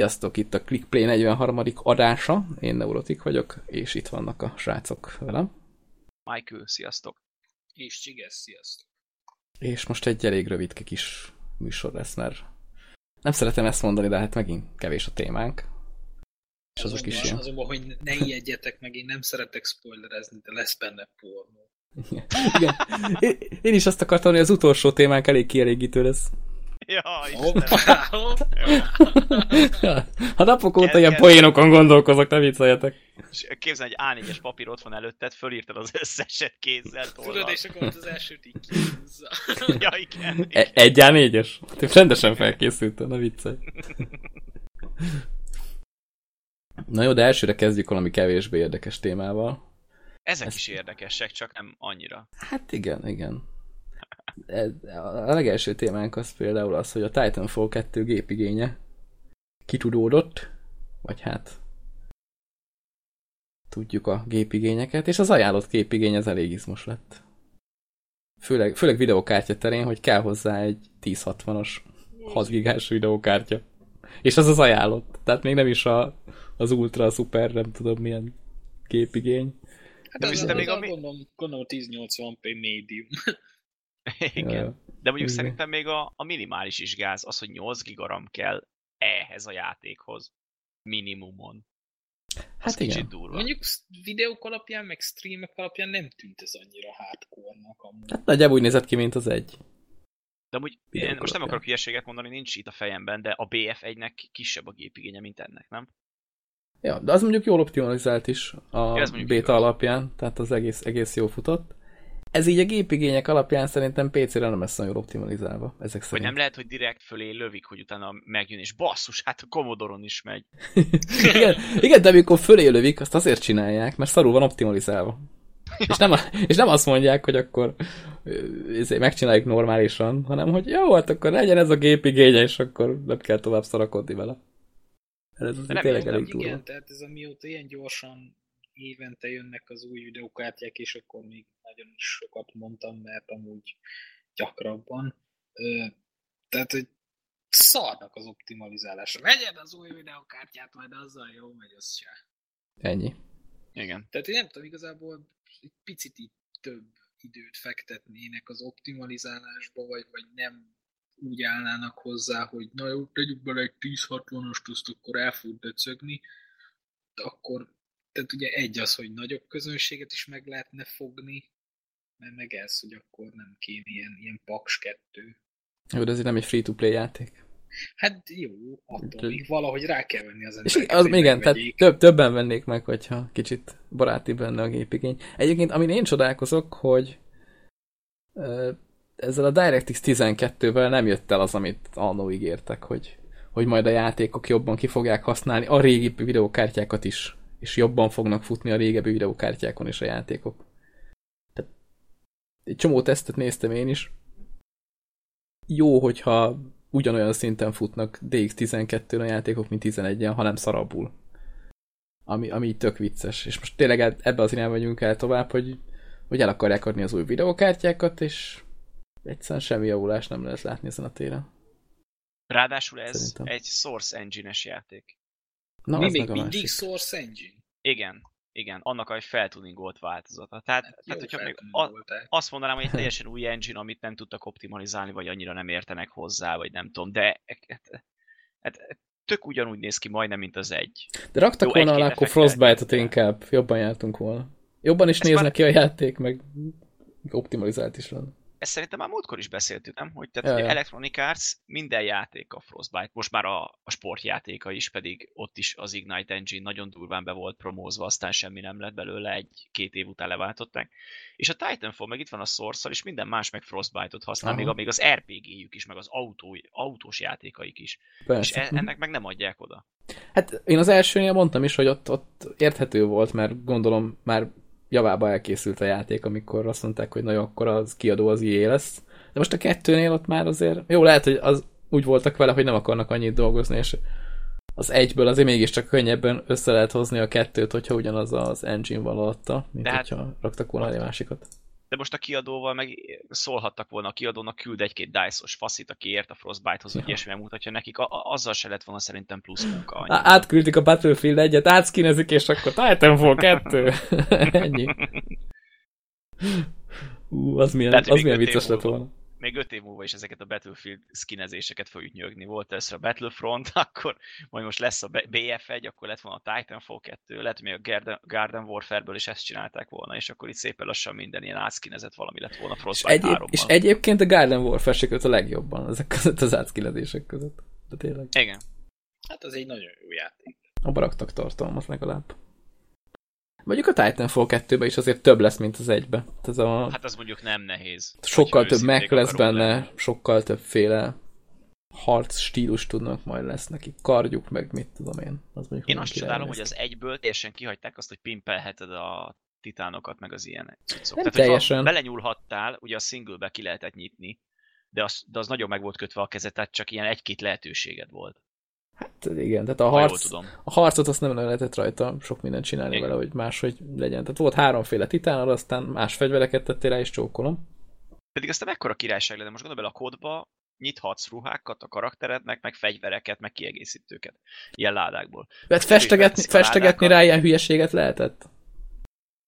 Sziasztok, itt a ClickPlay 43. adása, én Neurotik vagyok, és itt vannak a srácok velem. Michael, sziasztok! És Csiges, sziasztok! És most egy elég rövidke kis műsor lesz, mert nem szeretem ezt mondani, de hát megint kevés a témánk. És azok is ilyen. Azonban, hogy ne ijedjetek meg, én nem szeretek spoilerezni, de lesz benne pornó. Igen. Én is azt akartam, hogy az utolsó témánk elég kielégítő lesz. Ja, Ha napok óta ilyen poénokon gondolkozok, ne vicceljetek. És képzelj, egy A4-es papír ott van előtted, fölírtad az összeset kézzel, tollal. Tudod, és akkor az elsőt így Ja, igen. E egy A4-es? Te rendesen felkészültem, ne viccelj. Na jó, de elsőre kezdjük valami kevésbé érdekes témával. Ezek Ezt... is érdekesek, csak nem annyira. Hát igen, igen. A legelső témánk az például az, hogy a Titanfall 2 gépigénye kitudódott, vagy hát tudjuk a gépigényeket, és az ajánlott gépigény az elég izmos lett. Főleg, főleg videokártya terén, hogy kell hozzá egy 1060-as 6 gigás videokártya. És az az ajánlott. Tehát még nem is a, az ultra, super, nem tudom milyen gépigény. Hát de az, az, még a, gondolom, gondolom 1080p medium. Igen. De mondjuk Igen. szerintem még a, a minimális is gáz, az, hogy 8 gigaram kell ehhez a játékhoz. Minimumon. Hát az igen. durva. Mondjuk videók alapján, meg streamek alapján nem tűnt ez annyira hardcore-nak amúgy. Hát nagyjából úgy nézett ki, mint az egy. De amúgy én most nem akarok hülyeséget mondani, nincs itt a fejemben, de a BF1-nek kisebb a gépigénye, mint ennek, nem? Ja, de az mondjuk jól optimalizált is a ja, beta alapján, tehát az egész, egész jó futott. Ez így a gépigények alapján szerintem PC-re nem lesz nagyon optimalizálva. Ezek szerint. Vagy nem lehet, hogy direkt fölé lövik, hogy utána megjön, és basszus, hát a Commodore-on is megy. igen, igen, de amikor fölé lövik, azt azért csinálják, mert szarul van optimalizálva. és, nem, és nem azt mondják, hogy akkor ezért megcsináljuk normálisan, hanem hogy jó, hát akkor legyen ez a gépigénye, és akkor nem kell tovább szarakodni vele. Ez az tényleg elég Igen, tehát ez mióta ilyen gyorsan évente jönnek az új videókártyák, és akkor még nagyon is sokat mondtam, mert amúgy gyakrabban. Tehát, hogy szarnak az optimalizálásra. Vegyed az új videókártyát, majd azzal jó megy, az se. Ennyi. Igen. Tehát én nem tudom, igazából egy picit így több időt fektetnének az optimalizálásba, vagy, vagy nem úgy állnának hozzá, hogy na jó, tegyük bele egy 10-60-ast, azt akkor el fog döcögni, de akkor tehát ugye egy az, hogy nagyobb közönséget is meg lehetne fogni, mert meg ez, hogy akkor nem kéne ilyen, ilyen paks kettő. Jó, de ez nem egy free-to-play játék. Hát jó, attól még valahogy rá kell venni az embereket, az, Igen, tehát több, többen vennék meg, hogyha kicsit baráti benne a gépigény. Egyébként, amin én csodálkozok, hogy ezzel a DirectX 12-vel nem jött el az, amit annó ígértek, hogy, hogy majd a játékok jobban ki fogják használni a régi videókártyákat is és jobban fognak futni a régebbi videókártyákon is a játékok. Egy csomó tesztet néztem én is. Jó, hogyha ugyanolyan szinten futnak DX12-n a játékok, mint 11-en, hanem szarabul. Ami, ami tök vicces. És most tényleg ebbe az irányba megyünk el tovább, hogy, hogy el akarják adni az új videókártyákat, és egyszerűen semmi javulás nem lehet látni ezen a téren. Ráadásul ez Szerintem. egy Source Engine-es játék. Na, Mi még mindig másik. Source Engine? Igen, igen, annak a feltuningolt változata. Tehát, hát tehát hogyha még a, azt mondanám, hogy egy teljesen új engine, amit nem tudtak optimalizálni, vagy annyira nem értenek hozzá, vagy nem tudom, de hát, hát, tök ugyanúgy néz ki majdnem, mint az egy. De raktak Jó, volna alá akkor Frostbite-ot inkább, jobban jártunk volna. Jobban is néznek már... ki a játék, meg optimalizált is lenne ezt szerintem már múltkor is beszéltük, nem? Hogy tehát ja, Electronic Arts minden játék a Frostbite, most már a, a sportjátéka is, pedig ott is az Ignite Engine nagyon durván be volt promózva, aztán semmi nem lett belőle, egy-két év után leváltották. És a Titanfall meg itt van a source és minden más meg Frostbite-ot használ, Aha. még, a, még az RPG-jük is, meg az autó, autós játékaik is. Persze. És e, ennek meg nem adják oda. Hát én az elsőnél mondtam is, hogy ott, ott érthető volt, mert gondolom már javába elkészült a játék, amikor azt mondták, hogy na jó, akkor az kiadó az IE lesz. De most a kettőnél ott már azért, jó, lehet, hogy az úgy voltak vele, hogy nem akarnak annyit dolgozni, és az egyből azért mégiscsak könnyebben össze lehet hozni a kettőt, hogyha ugyanaz az engine van alatta, mint De hát, hogyha raktak volna egy másikat. De most a kiadóval meg szólhattak volna, a kiadónak küld egy-két dice-os faszit, aki ért a Frostbite-hoz, hogy ilyesmi mutatja nekik, a, a, azzal se lett volna szerintem plusz munka. Annyi. Átküldik a Battlefield egyet, átszkinezik, és akkor Titanfall 2. Ennyi. Ú, az milyen, Lehet, az milyen vicces lett volna még öt év múlva is ezeket a Battlefield skinezéseket fogjuk nyögni. Volt először a Battlefront, akkor majd most lesz a BF1, akkor lett volna a Titanfall 2, lehet, hogy még a Garden, Garden Warfare-ből is ezt csinálták volna, és akkor itt szépen lassan minden ilyen átskinezett valami lett volna Frostbite és, egyéb, és egyébként a Garden Warfare se a legjobban ezek között az átskinezések között. De tényleg. Igen. Hát az egy nagyon jó játék. A baraktak tartalmat legalább. Mondjuk a Titanfall 2-ben is azért több lesz, mint az egybe. Ez a... Hát az mondjuk nem nehéz. Sokkal több meg lesz benne, lenni. sokkal többféle harc stílus tudnak majd lesz neki, kardjuk meg mit tudom én. Az mondjuk én azt csodálom, hogy az egyből teljesen kihagyták azt, hogy pimpelheted a titánokat, meg az ilyen cuccok. Nem Tehát, teljesen. belenyúlhattál, ugye a singlebe ki lehetett nyitni, de az, de az nagyon meg volt kötve a kezet, tehát csak ilyen egy-két lehetőséged volt. Hát igen, tehát a, harc, tudom. a harcot azt nem lehetett rajta sok mindent csinálni igen. vele, hogy máshogy legyen. Tehát volt háromféle titánod, aztán más fegyvereket tettél rá, és csókolom. Pedig aztán mekkora királyság lenne, most gondolj bele a kódba, nyithatsz ruhákat a karakterednek, meg fegyvereket, meg kiegészítőket. Ilyen ládákból. Hát festegetni, festegetni rá ilyen hülyeséget lehetett?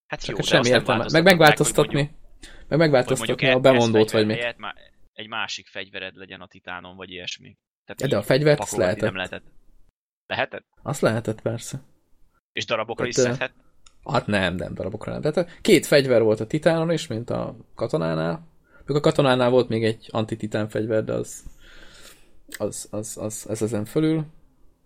Hát jó, de semmi értelme. Meg megváltoztatni. Meg, mondjuk, meg megváltoztatni a bemondót, vagy mi. Egy másik fegyvered legyen a titánon, vagy ilyesmi. Tehát de a fegyvert azt lehetett. Nem lehetett. Lehetett? Azt lehetett, persze. És darabokra Tehát, is szedhet? Hát nem, nem darabokra nem. Tehát két fegyver volt a titánon is, mint a katonánál. Még a katonánál volt még egy antititán fegyver, de az, az, az, az, ez ezen fölül.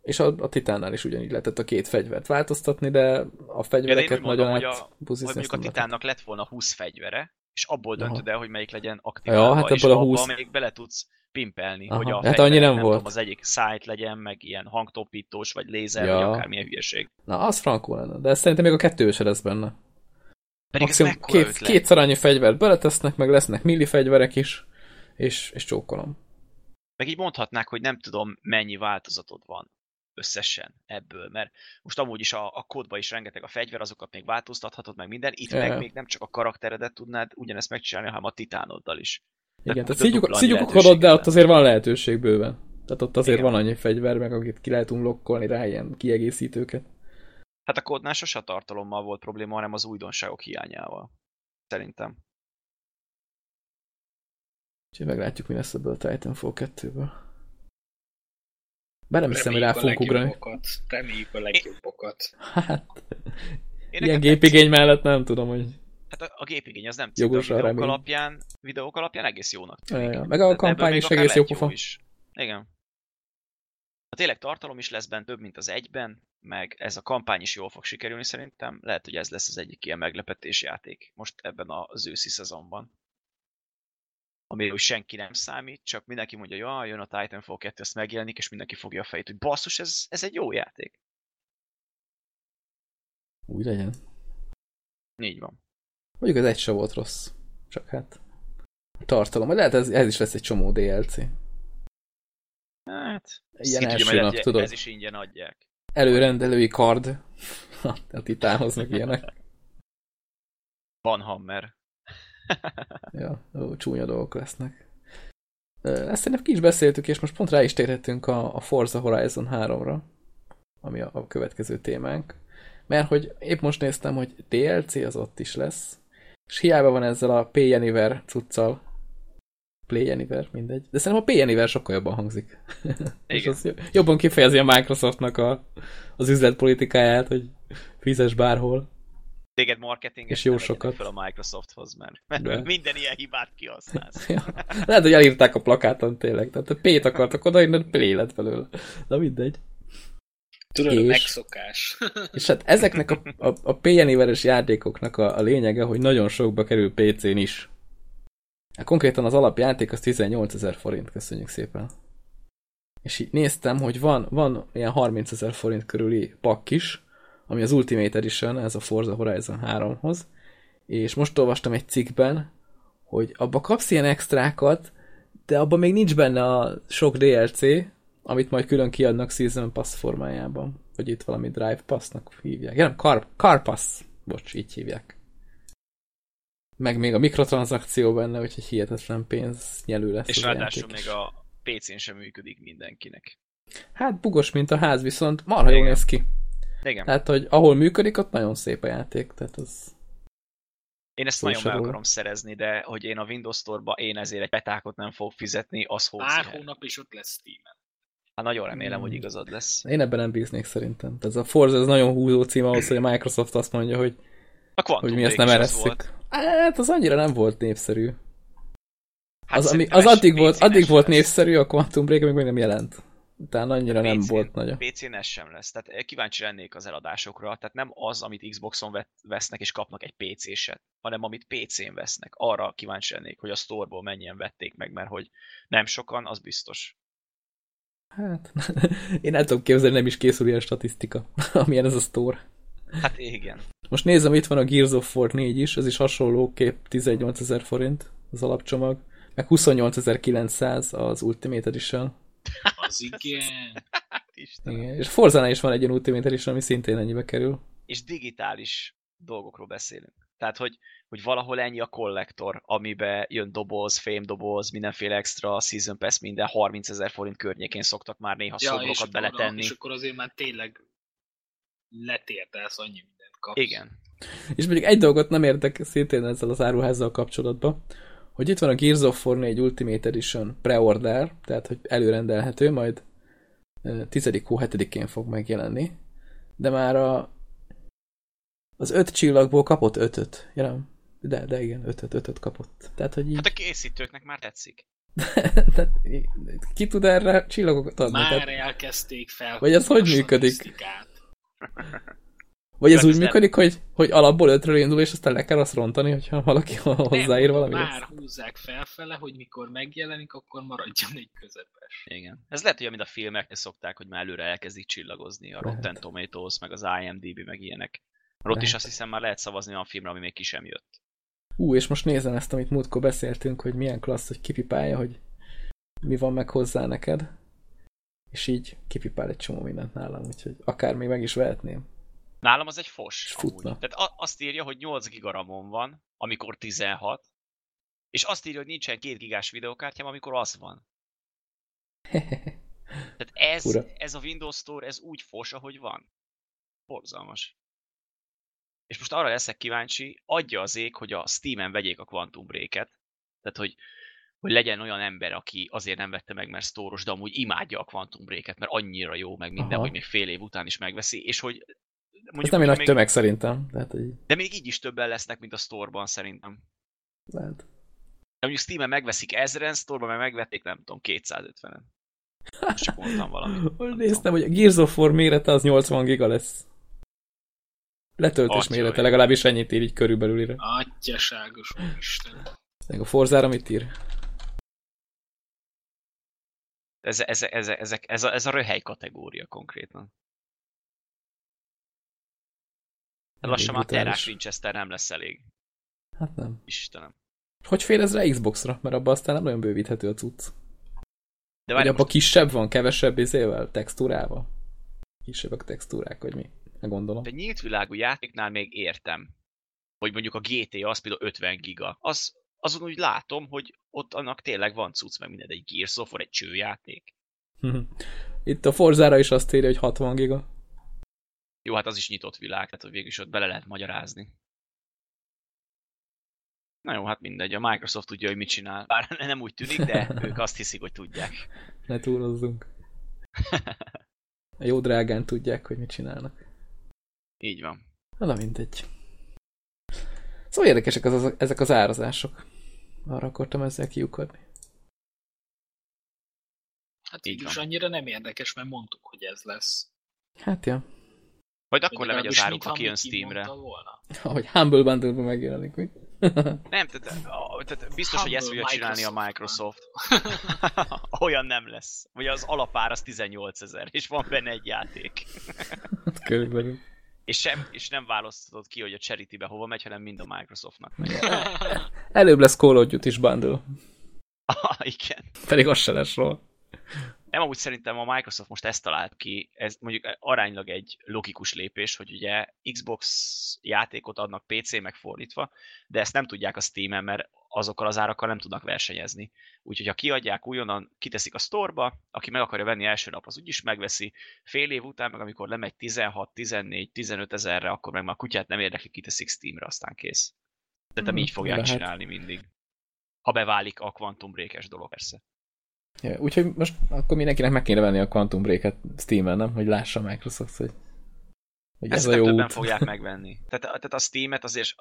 És a, a titánnál is ugyanígy lehetett a két fegyvert változtatni, de a fegyvereket ja, nagyon át hogy, a, hogy mondjuk a titánnak lett volna 20 fegyvere, és abból döntöd el, hogy melyik legyen aktív. Ja, hát ebből a 20... még bele tudsz pimpelni, Aha, hogy a hát annyi nem, nem volt. Tudom, az egyik szájt legyen, meg ilyen hangtopítós, vagy lézer, ja. vagy akármilyen hülyeség. Na, az frankó lenne, de szerintem még a kettő se lesz benne. Pedig Maximum ez két, kétszer annyi fegyvert beletesznek, meg lesznek milli fegyverek is, és, és csókolom. Meg így mondhatnák, hogy nem tudom, mennyi változatod van összesen ebből, mert most amúgy is a, a kódban is rengeteg a fegyver, azokat még változtathatod, meg minden, itt yeah. meg még nem csak a karakteredet tudnád ugyanezt megcsinálni, hanem a titánoddal is. Igen, tehát szígyuk, szígyuk de ott azért van lehetőség bőven. Tehát ott azért Igen. van annyi fegyver, meg akit ki lehet unlokkolni rá ilyen kiegészítőket. Hát a kódnál sose a tartalommal volt probléma, hanem az újdonságok hiányával. Szerintem. Úgyhogy meglátjuk, mi lesz ebből a Titanfall 2-ből. Bár nem hiszem, hogy rá fogunk ugrani. Reméljük a legjobbokat. Hát, Én ilyen gépigény mellett nem tudom, hogy... Hát a, a gépigény az nem a videók alapján, videók alapján egész jónak tűnik. Ja, meg a kampány is egész jó pofa. Is. Igen. Ha tényleg tartalom is lesz benne több, mint az egyben, meg ez a kampány is jól fog sikerülni szerintem, lehet, hogy ez lesz az egyik ilyen meglepetés játék most ebben az őszi szezonban amiről senki nem számít, csak mindenki mondja, hogy jön a Titanfall 2, ezt megjelenik, és mindenki fogja a fejét, hogy basszus, ez, ez egy jó játék. Úgy legyen. Így van. Mondjuk ez egy se volt rossz. Csak hát tartalom. Lehet ez, ez is lesz egy csomó DLC. Hát, ilyen első nap, tudod. Ez is ingyen adják. Előrendelői kard. a titánhoz meg ilyenek. Van Hammer. ja, ó, csúnya dolgok lesznek. Ezt szerintem ki is beszéltük, és most pont rá is térhetünk a, a Forza Horizon 3-ra, ami a, a következő témánk. Mert hogy épp most néztem, hogy DLC az ott is lesz, és hiába van ezzel a Pay Anywhere cuccal, Play Anywhere, mindegy. De szerintem a Pay Anywhere sokkal jobban hangzik. és az jobban kifejezi a Microsoftnak a, az üzletpolitikáját, hogy fizes bárhol téged marketing és jó sokat fel a Microsofthoz, mert, mert minden ilyen hibát kihasználsz. ja. Lehet, hogy elírták a plakáton tényleg, tehát a P-t akartak odaírni, P lett belőle. Na mindegy. Tudod, és, a megszokás. és hát ezeknek a, a, a PNI-veres játékoknak a, a lényege, hogy nagyon sokba kerül PC-n is. Hát konkrétan az alapjáték az 18 ezer forint, köszönjük szépen. És így néztem, hogy van, van ilyen 30 ezer forint körüli pakk is, ami az Ultimate Edition, ez a Forza Horizon 3-hoz, és most olvastam egy cikkben, hogy abba kapsz ilyen extrákat, de abban még nincs benne a sok DLC, amit majd külön kiadnak Season Pass formájában. Vagy itt valami Drive Passnak hívják. Ja, nem, Car, Car Pass. Bocs, így hívják. Meg még a mikrotranszakció benne, úgyhogy hihetetlen pénz nyelő lesz. És ráadásul még a PC-n sem működik mindenkinek. Hát bugos, mint a ház, viszont marha jól néz ki. Igen. Tehát, hogy ahol működik, ott nagyon szép a játék. Tehát az... Én ezt nagyon meg akarom szerezni, de hogy én a Windows Store-ba én ezért egy petákot nem fogok fizetni, az fog Pár hónap is ott lesz Steam-en. Hát nagyon remélem, hmm. hogy igazad lesz. Én ebben nem bíznék szerintem. Tehát ez a Forza ez nagyon húzó cím ahhoz, hogy a Microsoft azt mondja, hogy, hogy mi ezt nem eresszük. Hát az annyira nem volt népszerű. Hát az, ami, az addig, volt, addig volt népszerű, a Quantum Break még nem jelent. Utána annyira nem volt nagy. PC-n ez sem lesz. Tehát eh, kíváncsi lennék az eladásokra. Tehát nem az, amit Xboxon vesznek és kapnak egy PC-set, hanem amit PC-n vesznek. Arra kíváncsi lennék, hogy a storeból mennyien vették meg, mert hogy nem sokan, az biztos. Hát, én el tudom képzelni, nem is készül ilyen statisztika, amilyen ez a store. Hát igen. Most nézem, itt van a Gears of War 4 is, ez is hasonló kép 18 ezer forint az alapcsomag, meg 28.900 az Ultimate Edition. Az igen. igen. És Forzánál is van egy ilyen Ultimate Edition, ami szintén ennyibe kerül. És digitális dolgokról beszélünk. Tehát, hogy, hogy valahol ennyi a kollektor, amibe jön doboz, doboz, mindenféle extra, season pass, minden 30 ezer forint környékén szoktak már néha ja, szobrokat beletenni. És akkor azért már tényleg letértelsz annyi mindent kapsz. Igen. És mondjuk egy dolgot nem értek szintén ezzel az áruházzal kapcsolatban, hogy itt van a Gears of War 4 Ultimate Edition pre-order, tehát hogy előrendelhető, majd 10. hó 7-én fog megjelenni, de már a, az öt csillagból kapott ötöt, ja, de, de igen, ötöt, ötöt kapott. Tehát, hogy így... Hát a készítőknek már tetszik. tehát, ki tud erre csillagokat adni? Már tehát, elkezdték fel. Vagy ez hogy működik? Vagy ez úgy működik, hogy, hogy alapból ötről indul, és aztán le kell azt rontani, hogyha valaki hozzáír valami. Már húzzák felfele, hogy mikor megjelenik, akkor maradjon egy közepes. Igen. Ez lehet, hogy amit a filmek szokták, hogy már előre elkezdik csillagozni, a Rotten Tomatoes, meg az IMDb, meg ilyenek. Ott is azt hiszem már lehet szavazni olyan filmre, ami még ki sem jött. Ú, és most nézem ezt, amit múltkor beszéltünk, hogy milyen klassz, hogy kipipálja, hogy mi van meg hozzá neked. És így kipipál egy csomó mindent nálam, úgyhogy akár még meg is vehetném. Nálam az egy fos. Futna. Tehát azt írja, hogy 8 gigaramon van, amikor 16, és azt írja, hogy nincsen 2 gigás videokártyám, amikor az van. Tehát ez, ez a Windows Store, ez úgy fos, ahogy van. Borzalmas. És most arra leszek kíváncsi, adja az ég, hogy a Steam-en vegyék a Quantum Break-et. Tehát, hogy, hogy legyen olyan ember, aki azért nem vette meg, mert sztóros, de amúgy imádja a Quantum Break-et, mert annyira jó, meg minden, Aha. hogy még fél év után is megveszi, és hogy Mondjuk, Ez nem egy nagy még... tömeg szerintem. Tehát, hogy... De még így is többen lesznek, mint a store-ban szerintem. Lehet. De mondjuk Steam-en megveszik ezeren, store-ban meg megvették, nem tudom, 250-en. Most csak mondtam valamit. Hogy néztem, hogy a Gears of War mérete az 80 giga lesz. Letöltés Atya mérete, legalábbis ennyit ír így körülbelül ide. Atyaságos Isten. A Forzára mit ír? Ez, ez, ez, ez, ez, a, ez a röhely kategória konkrétan. Lassan már terrás Winchester nem lesz elég. Hát nem. Istenem. Hogy fér ez rá Xboxra? Mert abban aztán nem nagyon bővíthető a cucc. De várj, abban most... kisebb van, kevesebb izével, textúrával? Kisebbek textúrák, vagy mi? Gondolom. De nyílt világú játéknál még értem, hogy mondjuk a GTA az például 50 giga. Az, azon úgy látom, hogy ott annak tényleg van cucc, meg minden, egy Gears of War, egy csőjáték. Itt a Forzára is azt írja, hogy 60 giga. Jó, hát az is nyitott világ, tehát hogy végül is ott bele lehet magyarázni. Na jó, hát mindegy, a Microsoft tudja, hogy mit csinál. Bár nem úgy tűnik, de ők azt hiszik, hogy tudják. Ne túlozzunk. A jó drágán tudják, hogy mit csinálnak. Így van. Na, mindegy. Szóval érdekesek az, az, ezek az árazások. Arra akartam ezzel kiukadni. Hát így is annyira nem érdekes, mert mondtuk, hogy ez lesz. Hát ja. Vagy akkor lemegy az áruk, ha kijön Steamre. Hogy Humble Bundle-ban megjelenik, mi? Nem, tehát, tehát biztos, Humble hogy ezt fogja csinálni a Microsoft. Olyan nem lesz. Vagy az alapár az 18 ezer, és van benne egy játék. Körülbelül. És, sem, és nem választhatod ki, hogy a Charity-be hova megy, hanem mind a Microsoftnak megy. Előbb lesz Call of Duty is bundle. Ah, igen. Pedig az se lesz róla. Nem, amúgy szerintem a Microsoft most ezt talált ki, ez mondjuk aránylag egy logikus lépés, hogy ugye Xbox játékot adnak PC megfordítva, de ezt nem tudják a Steam-en, mert azokkal az árakkal nem tudnak versenyezni. Úgyhogy ha kiadják újonnan, kiteszik a sztorba, aki meg akarja venni első nap, az úgyis megveszi. Fél év után, meg amikor lemegy 16, 14, 15 ezerre, akkor meg már kutyát nem érdekli, kiteszik Steamre, aztán kész. Tehát hmm, így fogják lehet. csinálni mindig. Ha beválik a Quantum break dolog, persze. Ja, úgyhogy most akkor mindenkinek meg kéne venni a Quantum Break-et Steam-en, nem? Hogy lássa Microsoft, hogy, hogy ez a jó többen út. fogják megvenni. Tehát, tehát a Steam-et azért,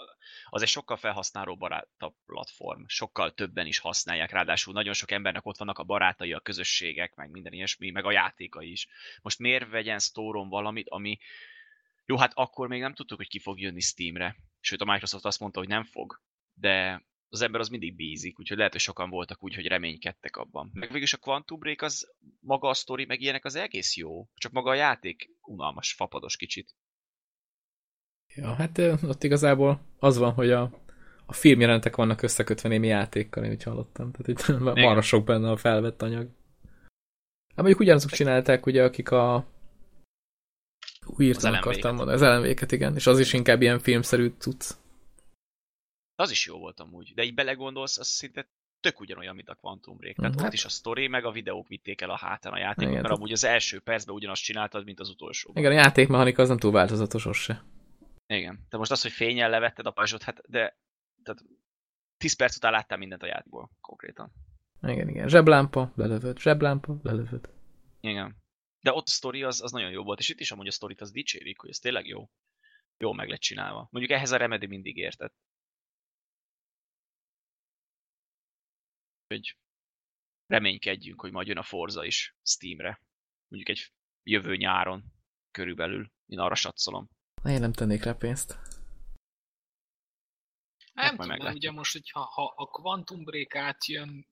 azért sokkal felhasználó barátabb platform. Sokkal többen is használják, ráadásul nagyon sok embernek ott vannak a barátai, a közösségek, meg minden ilyesmi, meg a játéka is. Most miért vegyen store valamit, ami jó, hát akkor még nem tudtuk, hogy ki fog jönni Steamre. Sőt, a Microsoft azt mondta, hogy nem fog. De az ember az mindig bízik, úgyhogy lehet, hogy sokan voltak úgy, hogy reménykedtek abban. Meg végülis a Quantum Break az maga a sztori, meg ilyenek az egész jó, csak maga a játék unalmas, fapados kicsit. Ja, hát ott igazából az van, hogy a, a filmjelentek vannak összekötve némi játékkal, én úgy hallottam. Tehát itt marra sok benne a felvett anyag. Hát mondjuk ugyanazok csinálták, ugye, akik a új akartam mondani, az elemvéket, igen, és az is inkább ilyen filmszerű tudsz. Az is jó volt amúgy, de így belegondolsz, az szinte tök ugyanolyan, mint a Quantum Break. Tehát hát. ott is a story, meg a videók vitték el a hátán a játékot, mert amúgy az első percben ugyanazt csináltad, mint az utolsó. Igen, a játékmechanika az nem túl változatos az se. Igen. De most az, hogy fényel levetted a pajzsot, hát de tehát 10 perc után láttál mindent a játékból, konkrétan. Igen, igen. Zseblámpa, lelövöd, zseblámpa, lelövöd. Igen. De ott a sztori az, az nagyon jó volt, és itt is amúgy a sztorit az dicsérik, hogy ez tényleg jó. Jó meg lett csinálva. Mondjuk ehhez a Remedy mindig értett. Hogy reménykedjünk, hogy majd jön a Forza is Steamre. Mondjuk egy jövő nyáron körülbelül. Én arra satszolom. Én nem tennék rá pénzt. Nem tudom, mert ugye most, hogyha ha a Quantum Break átjön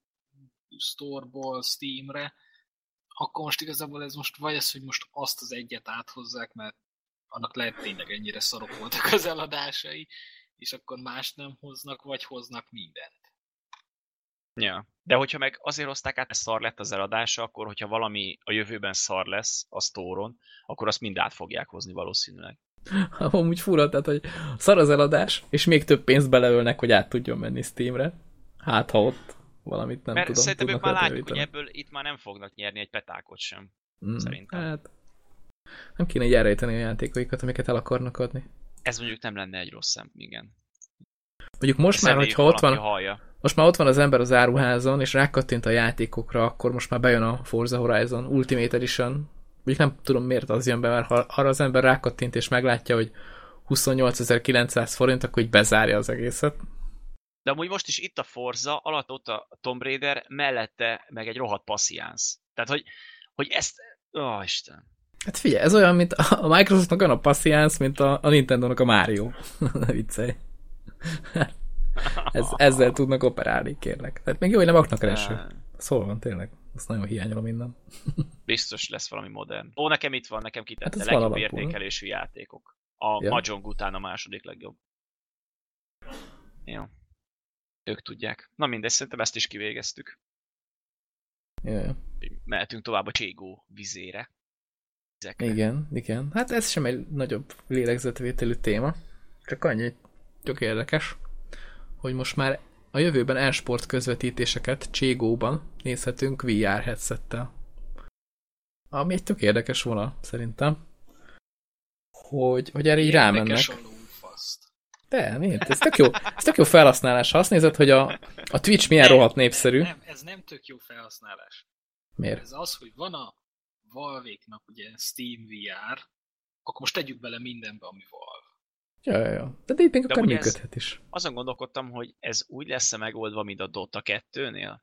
Storeból Steamre, akkor most igazából ez most vagy az, hogy most azt az egyet áthozzák, mert annak lehet tényleg ennyire szarok voltak az eladásai, és akkor más nem hoznak, vagy hoznak mindent. Ja. De hogyha meg azért hozták át, mert szar lett az eladása, akkor hogyha valami a jövőben szar lesz a sztóron, akkor azt mind át fogják hozni valószínűleg. Amúgy fura, tehát, hogy szar az eladás, és még több pénzt beleölnek, hogy át tudjon menni Steamre. Hát, ha ott valamit nem Mert tudom. Szerintem ők már látjuk, hogy ebből itt már nem fognak nyerni egy petákot sem. Mm, szerintem. Hát, nem kéne így elrejteni a játékaikat, amiket el akarnak adni. Ez mondjuk nem lenne egy rossz szem, igen. Mondjuk most már, hogyha ott van, hallja. Most már ott van az ember az áruházon, és rákattint a játékokra, akkor most már bejön a Forza Horizon Ultimate Edition. Mondjuk nem tudom miért az jön be, mert ha arra az ember rákattint és meglátja, hogy 28.900 forint, akkor így bezárja az egészet. De amúgy most is itt a Forza, alatt ott a Tomb Raider, mellette meg egy rohadt passziánsz. Tehát, hogy, hogy ezt... Ó, Isten. Hát figyelj, ez olyan, mint a Microsoftnak olyan a passziánsz, mint a, a Nintendo-nak a Mario. ne viccelj. Ez, ezzel tudnak operálni, kérlek. Tehát még jó, hogy nem aknak eső. Szóval van, tényleg. Azt nagyon hiányolom minden. Biztos lesz valami modern. Ó, nekem itt van, nekem kitette. Hát legjobb értékelésű játékok. A ja. Mahjong után a második legjobb. Jó. Ők tudják. Na mindegy, szerintem ezt is kivégeztük. Ja. Mehetünk tovább a Cségó vizére. Ezekre. Igen, igen. Hát ez sem egy nagyobb lélegzetvételű téma. Csak annyi, tök érdekes, hogy most már a jövőben e-sport közvetítéseket Cségóban nézhetünk VR headsettel. Ami egy tök érdekes vonal, szerintem. Hogy, hogy erre így rámennek. De, miért? Ez tök jó, ez tök jó felhasználás. Ha azt nézed, hogy a, a Twitch milyen nem, rohadt népszerű. Nem, ez nem tök jó felhasználás. Miért? Ez az, hogy van a Valve-nak ugye Steam VR, akkor most tegyük bele mindenbe, ami Valve. Ja, ja, ja. De még akár működhet is. Azon gondolkodtam, hogy ez úgy lesz-e megoldva, mint a Dota 2-nél?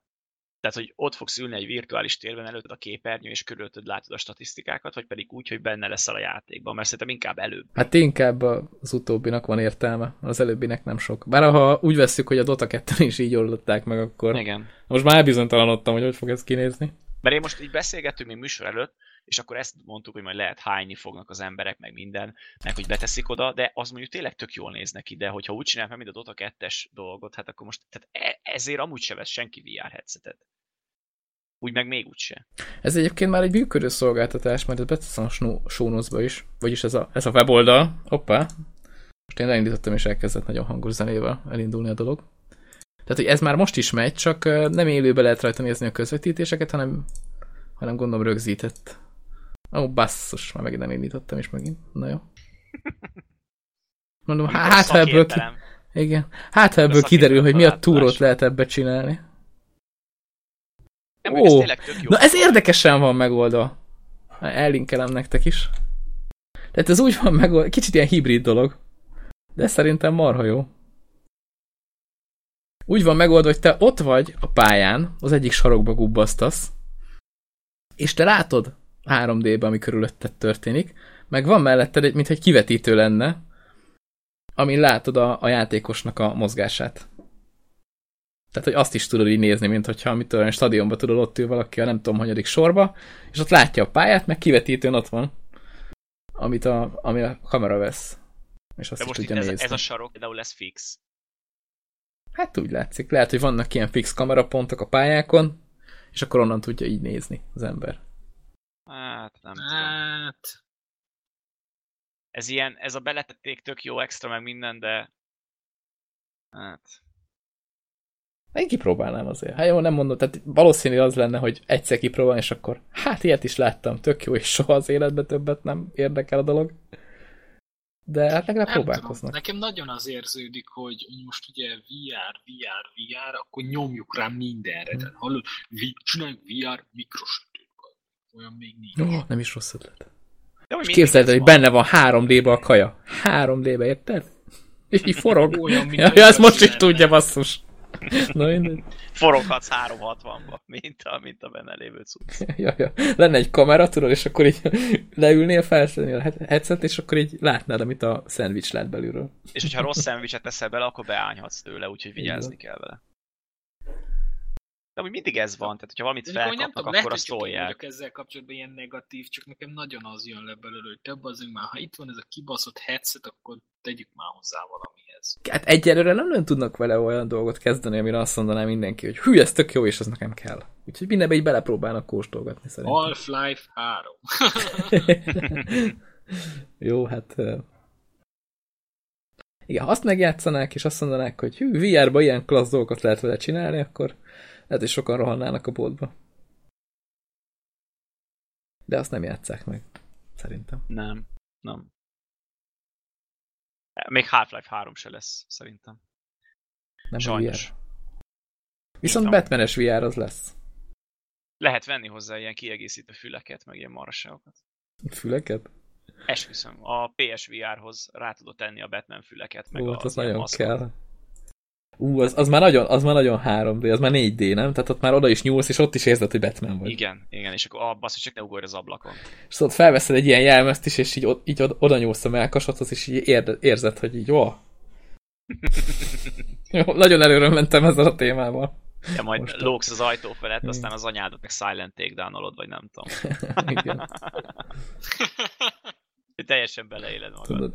Tehát, hogy ott fogsz ülni egy virtuális térben előtted a képernyő, és körülötted látod a statisztikákat, vagy pedig úgy, hogy benne leszel a játékban, mert szerintem inkább előbb. Hát inkább az utóbbinak van értelme, az előbbinek nem sok. Bár ha úgy veszük, hogy a Dota 2 is így oldották meg, akkor Igen. most már elbizonytalanodtam, hogy hogy fog ez kinézni. Mert én most így beszélgettünk még műsor előtt, és akkor ezt mondtuk, hogy majd lehet hányni fognak az emberek, meg minden, meg hogy beteszik oda, de az mondjuk tényleg tök jól néz neki, de hogyha úgy csinálják mint a Dota 2-es dolgot, hát akkor most tehát e- ezért amúgy se vesz senki VR headsetet. Úgy meg még úgyse. Ez egyébként már egy működő szolgáltatás, majd ezt beteszem a show is, vagyis ez a, ez a weboldal. Hoppá. Most én elindítottam, és elkezdett nagyon hangos zenével elindulni a dolog. Tehát, hogy ez már most is megy, csak nem élőbe lehet rajta nézni a közvetítéseket, hanem, hanem gondolom rögzített. Ó, oh, basszus, már megint elindítottam is megint. Na jó. Mondom, hát ha ebből, ki... Igen. Hát ha ebből kiderül, hogy mi a túrót lehet ebbe csinálni. Nem, Ó, ez na ez érdekesen van megoldva. Ellinkelem nektek is. Tehát ez úgy van megoldva, kicsit ilyen hibrid dolog. De szerintem marha jó. Úgy van megoldva, hogy te ott vagy a pályán, az egyik sarokba gubbasztasz, és te látod 3D-be, ami körülötted történik, meg van melletted egy, mintha egy kivetítő lenne, amin látod a, a játékosnak a mozgását. Tehát, hogy azt is tudod így nézni, mint hogyha mit tudom, stadionban tudod, ott ül valaki a nem tudom, hanyadik sorba, és ott látja a pályát, meg kivetítőn ott van, amit a, ami a kamera vesz. És azt De most tudja ez, nézni. ez a sarok például lesz fix. Hát úgy látszik. Lehet, hogy vannak ilyen fix kamerapontok a pályákon, és akkor onnan tudja így nézni az ember. Hát, nem hát... tudom. Ez ilyen, ez a beletették tök jó extra meg minden, de... Hát... Én kipróbálnám azért. Hát jó, nem mondom, tehát valószínű az lenne, hogy egyszer kipróbálni, és akkor hát ilyet is láttam, tök jó, és soha az életben többet nem érdekel a dolog. De hát legalább próbálkoznak. Tudom. Nekem nagyon az érződik, hogy most ugye VR, VR, VR, akkor nyomjuk rá mindenre. Hmm. Tehát hallod, csináljuk VR mikrosütőt. Olyan még nincs. Oh, nem is rossz ötlet. És képzeld hogy benne van 3D-ba a kaja. 3D-be, érted? És így forog. Olyan, ja, ezt most is tudja, basszus. Na minden. Foroghatsz 360-ba, mint a, mint a benne lévő cucc. ja, ja. Lenne egy kamera, tudod, és akkor így leülnél, felszedni a headset, és akkor így látnád, amit a szendvics lát belülről. És hogyha rossz szendvicset teszel bele, akkor beányhatsz tőle, úgyhogy vigyázni kell vele. De úgy mindig ez van, tehát hogyha valamit de felkapnak, nem tudom, akkor azt szólják. ezzel kapcsolatban ilyen negatív, csak nekem nagyon az jön le belőle, hogy több azért már, ha itt van ez a kibaszott headset, akkor tegyük már hozzá valamihez. Hát egyelőre nem nagyon tudnak vele olyan dolgot kezdeni, amire azt mondaná mindenki, hogy hű, ez tök jó, és ez nekem kell. Úgyhogy mindenbe így belepróbálnak kóstolgatni szerintem. Half-Life 3. jó, hát... Igen, ha azt megjátszanák, és azt mondanák, hogy hű, VR-ba ilyen klassz dolgokat lehet vele csinálni, akkor lehet, hogy sokan rohannának a boltba. De azt nem játszák meg, szerintem. Nem, nem. Még Half-Life 3 se lesz, szerintem. Nem Sajnos. VR. Viszont Itt Batman-es VR az lesz. Lehet venni hozzá ilyen kiegészítő füleket, meg ilyen marasságokat. Füleket? Esküszöm, a PSVR-hoz rá tudod tenni a Batman füleket, meg Ó, az, az nagyon maszkot. kell. Ú, az, az, már nagyon, az már nagyon 3D, az már 4D, nem? Tehát ott már oda is nyúlsz, és ott is érzed, hogy Batman vagy. Igen, igen, és akkor abbasz, hogy csak ne ugorj az ablakon. És ott felveszed egy ilyen jelmezt is, és így, így oda nyúlsz a melkasodhoz, és így érzed, hogy így, ó. Jó, nagyon előre mentem ezzel a témával. Ja, majd Most lóksz az ajtó felett, aztán az anyádat meg silent takedown vagy nem tudom. Igen. Teljesen beleéled magad. Tudod,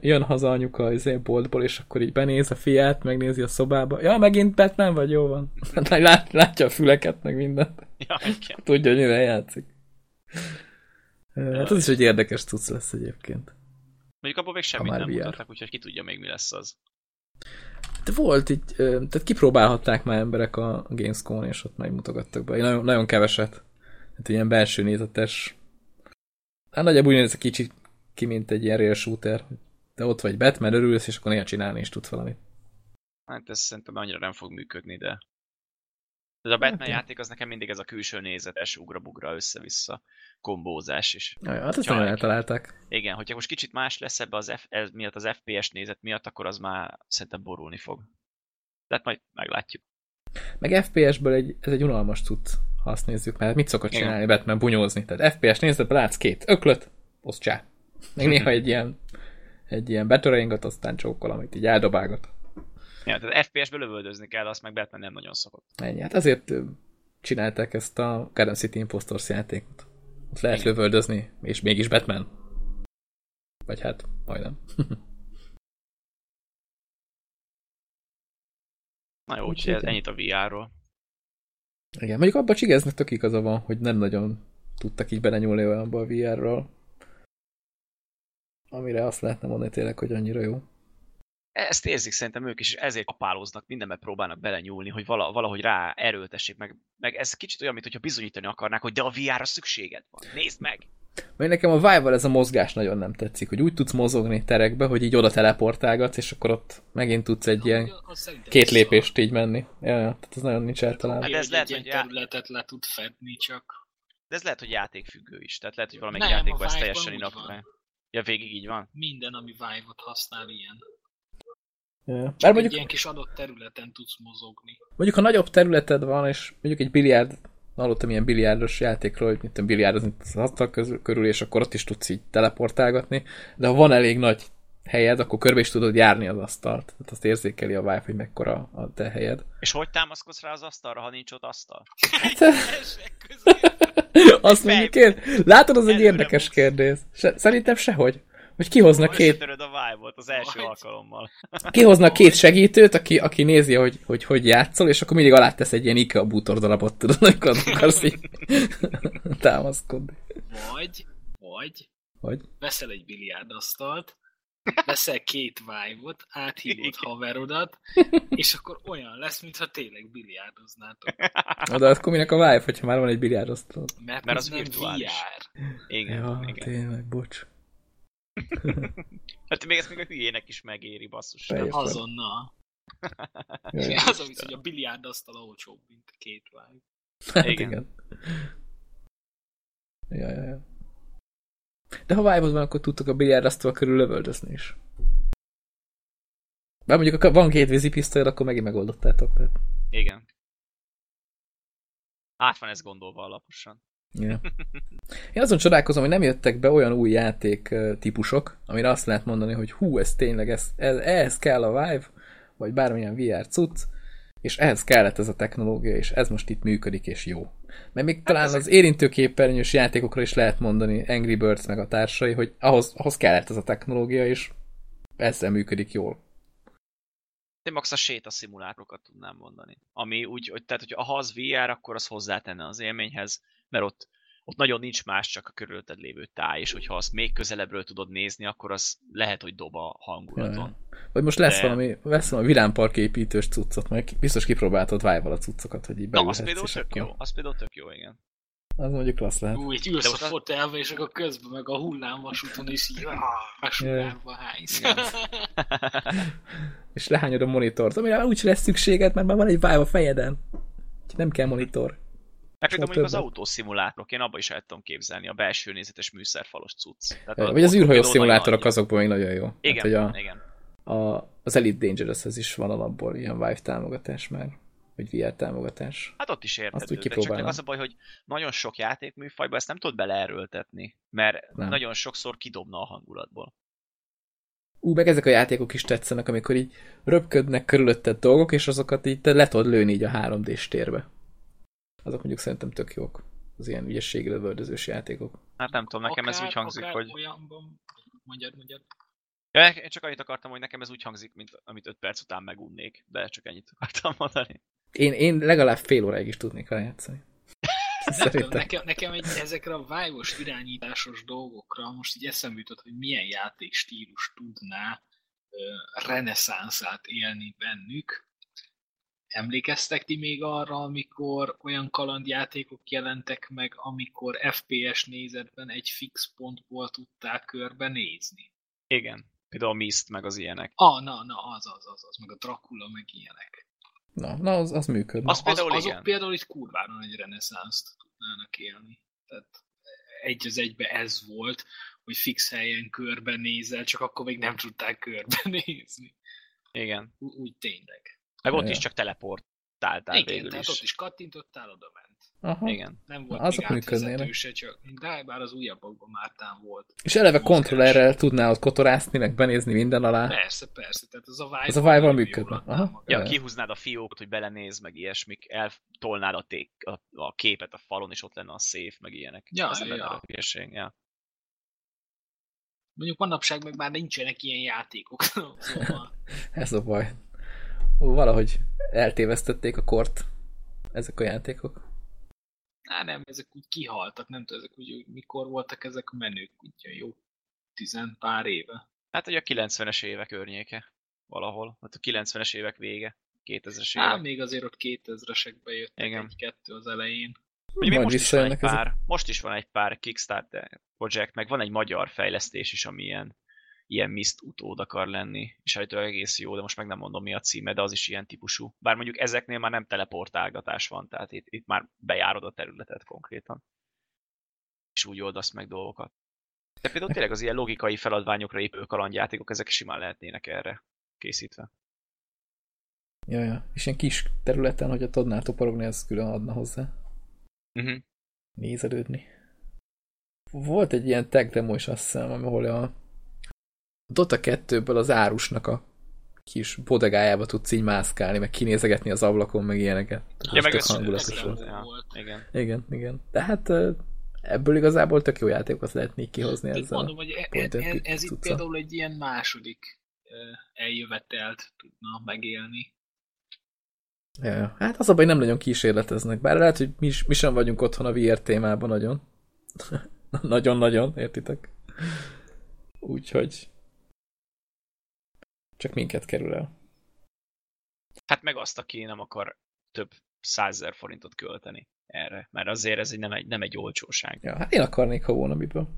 jön haza anyuka az én boltból, és akkor így benéz a fiát, megnézi a szobába. Ja, megint Batman vagy, jó van. Lát, látja a füleket, meg mindent. Ja, igen. Tudja, hogy mivel játszik. Hát ez is egy érdekes cucc lesz egyébként. Mondjuk abban még semmit nem VR. mutattak, úgyhogy ki tudja még mi lesz az. De volt így, tehát kipróbálhatták már emberek a Gamescom-on, és ott megmutogattak be. Nagyon, nagyon keveset. Hát ilyen belső nézetes Hát nagyjából úgy néz kicsit ki, mint egy ilyen real shooter. De ott vagy Batman, örülsz, és akkor néha csinálni is tudsz valamit. Hát ez szerintem annyira nem fog működni, de... Ez a Batman hát, játék az nekem mindig ez a külső nézetes ugra-bugra össze-vissza kombózás is. Ja, hát ezt nagyon eltalálták. Igen, hogyha most kicsit más lesz ebbe az F, ez miatt az FPS nézet miatt, akkor az már szerintem borulni fog. De hát majd meglátjuk. Meg FPS-ből egy, ez egy unalmas cucc, ha azt nézzük, mert mit szokott csinálni Igen. Batman bunyózni? Tehát FPS nézett, látsz két öklöt, osztsá. Meg néha egy ilyen, egy ilyen betöreingot, aztán csókol, amit így eldobálgat. Ja, tehát FPS-ből lövöldözni kell, azt meg Batman nem nagyon szokott. Ennyi, hát azért csinálták ezt a Garden City Impostors játékot. Ott lehet Igen. lövöldözni, és mégis Batman. Vagy hát, majdnem. Na jó, úgyhogy ez ennyit a VR-ról. Igen, mondjuk abban csigeznek tök igaza van, hogy nem nagyon tudtak így belenyúlni olyanba a VR-ral, amire azt lehetne mondani tényleg, hogy annyira jó. Ezt érzik szerintem ők is, és ezért kapálóznak, mindenbe próbálnak belenyúlni, hogy valahogy rá erőltessék, meg, meg ez kicsit olyan, mintha bizonyítani akarnák, hogy de a VR-ra szükséged van, nézd meg! Mert nekem a Vive-val ez a mozgás nagyon nem tetszik, hogy úgy tudsz mozogni terekbe, hogy így oda teleportálgatsz, és akkor ott megint tudsz egy ilyen két lépést így menni. Ja, ja, tehát ez nagyon nincs eltalálva. Hát ez lehet, hogy területet le tud fedni csak. De ez lehet, hogy játékfüggő is. Tehát lehet, hogy valamelyik játékban ez teljesen inaktuál. Ja, végig így van? Minden, ami Vive-ot használ ilyen. Ja. Csak mondjuk, egy ilyen kis adott területen tudsz mozogni. Mondjuk, ha nagyobb területed van, és mondjuk egy biliárd hallottam ilyen biliárdos játékról, hogy mit biliárdozni az asztal körül, és akkor ott is tudsz így teleportálgatni, de ha van elég nagy helyed, akkor körbe is tudod járni az asztalt. Tehát azt érzékeli a Vive, hogy mekkora a te helyed. És hogy támaszkodsz rá az asztalra, ha nincs ott asztal? Hát, azt mondjuk én. Látod, az egy érdekes kérdés. Se, szerintem sehogy. Hogy kihoznak két... a vibe az első alkalommal. Kihoznak két segítőt, aki, aki nézi, hogy, hogy hogy játszol, és akkor mindig alá tesz egy ilyen IKEA bútordalapot, tudod, amikor akarsz így támaszkodni. Vagy, vagy, vagy, veszel egy biliárdasztalt, veszel két vibe-ot, áthívod haverodat, és akkor olyan lesz, mintha tényleg biliárdoznátok. De akkor minek a vibe, hogyha már van egy biliárdasztal? Mert, Mert az, az virtuális. VR. Igen, ja, igen. tényleg, bocs. hát még ezt még a hülyének is megéri, basszus. Azonnal. Ja, az, amit, hogy a biliárd asztal olcsóbb, mint két vágy. Hát igen. igen. Ja, ja, ja. De ha vibe van, akkor tudtok a biliárdasztal körül lövöldözni is. Bár mondjuk, ha van két vízipisztoly, akkor megint megoldottátok. Tehát. Igen. Át van ez gondolva alaposan. Yeah. Én azon csodálkozom, hogy nem jöttek be olyan új játék típusok, amire azt lehet mondani, hogy hú, ez tényleg, ez, ez, ehhez kell a Vive, vagy bármilyen VR cucc, és ehhez kellett ez a technológia, és ez most itt működik, és jó. Mert még hát talán ezek... az érintőképernyős játékokra is lehet mondani, Angry Birds meg a társai, hogy ahhoz, ahhoz kellett ez a technológia, és ezzel működik jól. Én max a sétaszimulátokat tudnám mondani. Ami úgy, hogy tehát, hogy ha az VR, akkor az hozzátenne az élményhez, mert ott, ott nagyon nincs más, csak a körülötted lévő táj, és hogyha azt még közelebbről tudod nézni, akkor az lehet, hogy dob a hangulaton. Ja. Vagy most lesz De... valami, lesz valami villámpark építős cuccot, mert biztos kipróbáltad vive a cuccokat, hogy így Na, az például tök jó, az például tök jó, igen. Az mondjuk klassz lehet. Úgy ülsz a fotelbe, és akkor közben meg a hullámvasúton is így a sugárba hánysz. és lehányod a monitort, amire úgy lesz szükséged, mert már van egy Vive a fejeden. Nem kell monitor. Meg például mondjuk az autószimulátorok, én abba is el tudom képzelni a belső nézetes műszerfalos cucc. Tehát Vagy az űrhajó szimulátorok azokban még nagyon jó. Igen, hát, hogy a, igen. A, az Elite Dangerous-hez is van alapból ilyen Vive támogatás már, vagy VR támogatás. Hát ott is érthető, Azt úgy csak az a baj, hogy nagyon sok játékműfajban ezt nem tudod beleerőltetni, mert nem. nagyon sokszor kidobna a hangulatból. Ú, meg ezek a játékok is tetszenek, amikor így röpködnek körülötted dolgok, és azokat így te le tudod lőni így a 3D-s térbe azok mondjuk szerintem tök jók. Az ilyen ügyességre lövöldözős játékok. Hát nem tudom, nekem akár, ez úgy hangzik, hogy... Olyanban... Mondjad, mondjad. Ja, én csak annyit akartam, hogy nekem ez úgy hangzik, mint amit 5 perc után megunnék, de csak ennyit akartam mondani. Én, én legalább fél óráig is tudnék rá játszani. tudom, nekem, nekem egy, ezekre a vive irányításos dolgokra most így eszembe jutott, hogy milyen játék stílus tudná uh, reneszánszát élni bennük, Emlékeztek ti még arra, amikor olyan kalandjátékok jelentek meg, amikor FPS nézetben egy fix pontból tudták körbenézni? Igen. Például a Mist, meg az ilyenek. Ah, na, na, az, az, az, az, meg a Dracula, meg ilyenek. Na, na az, az működne. Az, például az, igen. azok például itt kurvára egy reneszánszt tudnának élni. Tehát egy az egybe ez volt, hogy fix helyen körbenézel, csak akkor még nem tudták körbenézni. Igen. Úgy tényleg. Meg ott ja. is csak teleportáltál Igen, végül tehát is. ott is kattintottál, oda ment. Aha. Igen. Nem volt Azok még átvezetőse, csak de bár az újabbakban már tám volt. És eleve kontrollerrel tudnál ott kotorászni, meg benézni minden alá. Persze, persze, tehát az a Vive az a Vive-val működne. Aha. Ja, kihúznád a fiókot, hogy belenéz, meg ilyesmik, eltolnád a, ték, a, a, képet a falon, és ott lenne a széf, meg ilyenek. Ja, Ez ja, ja. a hülyeség, ja. Mondjuk manapság meg már nincsenek ilyen játékok. Szóval... Ez a baj valahogy eltévesztették a kort ezek a játékok. Á, nem, ezek úgy kihaltak, nem tudom, ezek úgy, mikor voltak ezek a menők, úgy jó tizen pár éve. Hát ugye a 90-es évek környéke valahol, hát a 90-es évek vége, 2000-es évek. Á, még azért ott 2000-esekbe jött egy-kettő az elején. Ugye még most is, van egy pár, most is van egy pár Kickstarter projekt, meg van egy magyar fejlesztés is, ami ilyen, ilyen Mist utód akar lenni, és állítólag egész jó, de most meg nem mondom mi a címe, de az is ilyen típusú. Bár mondjuk ezeknél már nem teleportálgatás van, tehát itt, itt már bejárod a területet konkrétan. És úgy oldasz meg dolgokat. De például tényleg az ilyen logikai feladványokra épülő kalandjátékok, ezek simán lehetnének erre készítve. Ja, ja. És ilyen kis területen, hogyha tudnál toporogni, az külön adna hozzá. Uh-huh. Nézelődni. Volt egy ilyen tech demo is azt hiszem, ahol a Dota 2-ből az árusnak a kis bodegájába tudsz így mászkálni, meg kinézegetni az ablakon, meg ilyeneket. Ja, meg hangulatos volt. Ja, igen. igen, igen. De hát ebből igazából tök jó játékokat lehet így kihozni ezzel. Mondom, hogy e, e, e, ez itt például egy ilyen második eljövetelt tudna megélni. Ja, hát az a baj, nem nagyon kísérleteznek. Bár lehet, hogy mi, is, mi sem vagyunk otthon a VR témában nagyon. Nagyon-nagyon, értitek? Úgyhogy csak minket kerül el. Hát meg azt, aki nem akar több százezer forintot költeni erre, mert azért ez egy, nem, egy, nem egy olcsóság. Ja, hát én akarnék, ha volna miből.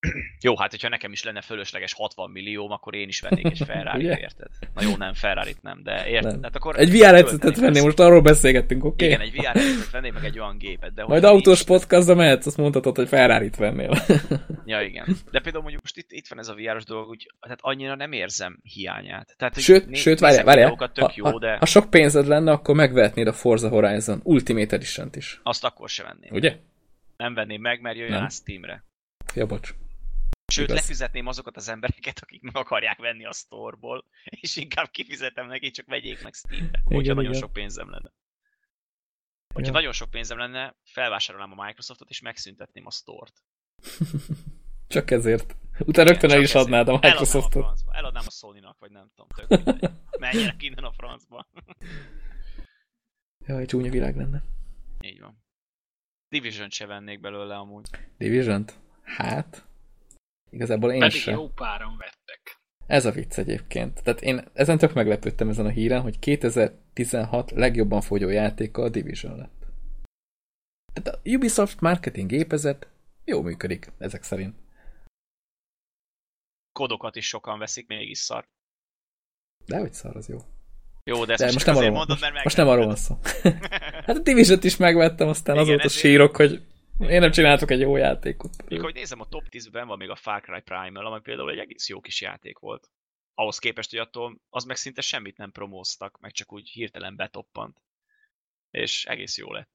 Jó, hát hogyha nekem is lenne fölösleges 60 millió, akkor én is vennék egy ferrari érted? Na jó, nem, ferrari nem, de érted? Nem. Hát akkor egy VR headsetet vennék, most arról beszélgettünk, oké? Okay? Igen, egy VR headsetet vennék, meg egy olyan gépet. De Majd autós podcastba mehetsz, azt mondhatod, hogy ferrari vennél. ja, igen. De például mondjuk most itt, itt van ez a VR-os dolog, úgy, tehát annyira nem érzem hiányát. Tehát, sőt, né- sőt, várjál, várjál. Tök jó, ha, de... ha, sok pénzed lenne, akkor megvehetnéd a Forza Horizon Ultimate Edition-t is. Azt akkor se venném. Ugye? Nem venném meg, mert jöjjön a Steamre. Ja, bocs. Sőt, Igaz. lefizetném azokat az embereket, akik meg akarják venni a storeból, és inkább kifizetem neki, csak vegyék meg Steamre, hogyha igen, nagyon igen. sok pénzem lenne. Hogyha ja. nagyon sok pénzem lenne, felvásárolnám a Microsoftot, és megszüntetném a store-t. csak ezért. Utána rögtön el is adnád a Microsoftot. Eladnám a, Eladnám a Sony-nak, vagy nem tudom, tök mindegy. Menjenek innen a francba. Jaj, csúnya világ lenne. Így van. Division-t se vennék belőle amúgy. Division-t? Hát, Igazából én Pedig sem. jó páran vettek. Ez a vicc egyébként. Tehát én ezen tök meglepődtem ezen a híren, hogy 2016 legjobban fogyó játéka a Division lett. Tehát a Ubisoft marketing gépezet jó működik, ezek szerint. Kodokat is sokan veszik, mégis szar. De hogy szar, az jó. Jó, de, de most nem arról, mondod, most, most nem arról van szó. hát a division is megvettem, aztán Igen, azóta ezért... sírok, hogy én nem csináltok egy jó játékot. Még hogy nézem, a top 10-ben van még a Far Cry Primal, ami például egy egész jó kis játék volt. Ahhoz képest, hogy attól az meg szinte semmit nem promóztak, meg csak úgy hirtelen betoppant. És egész jó lett.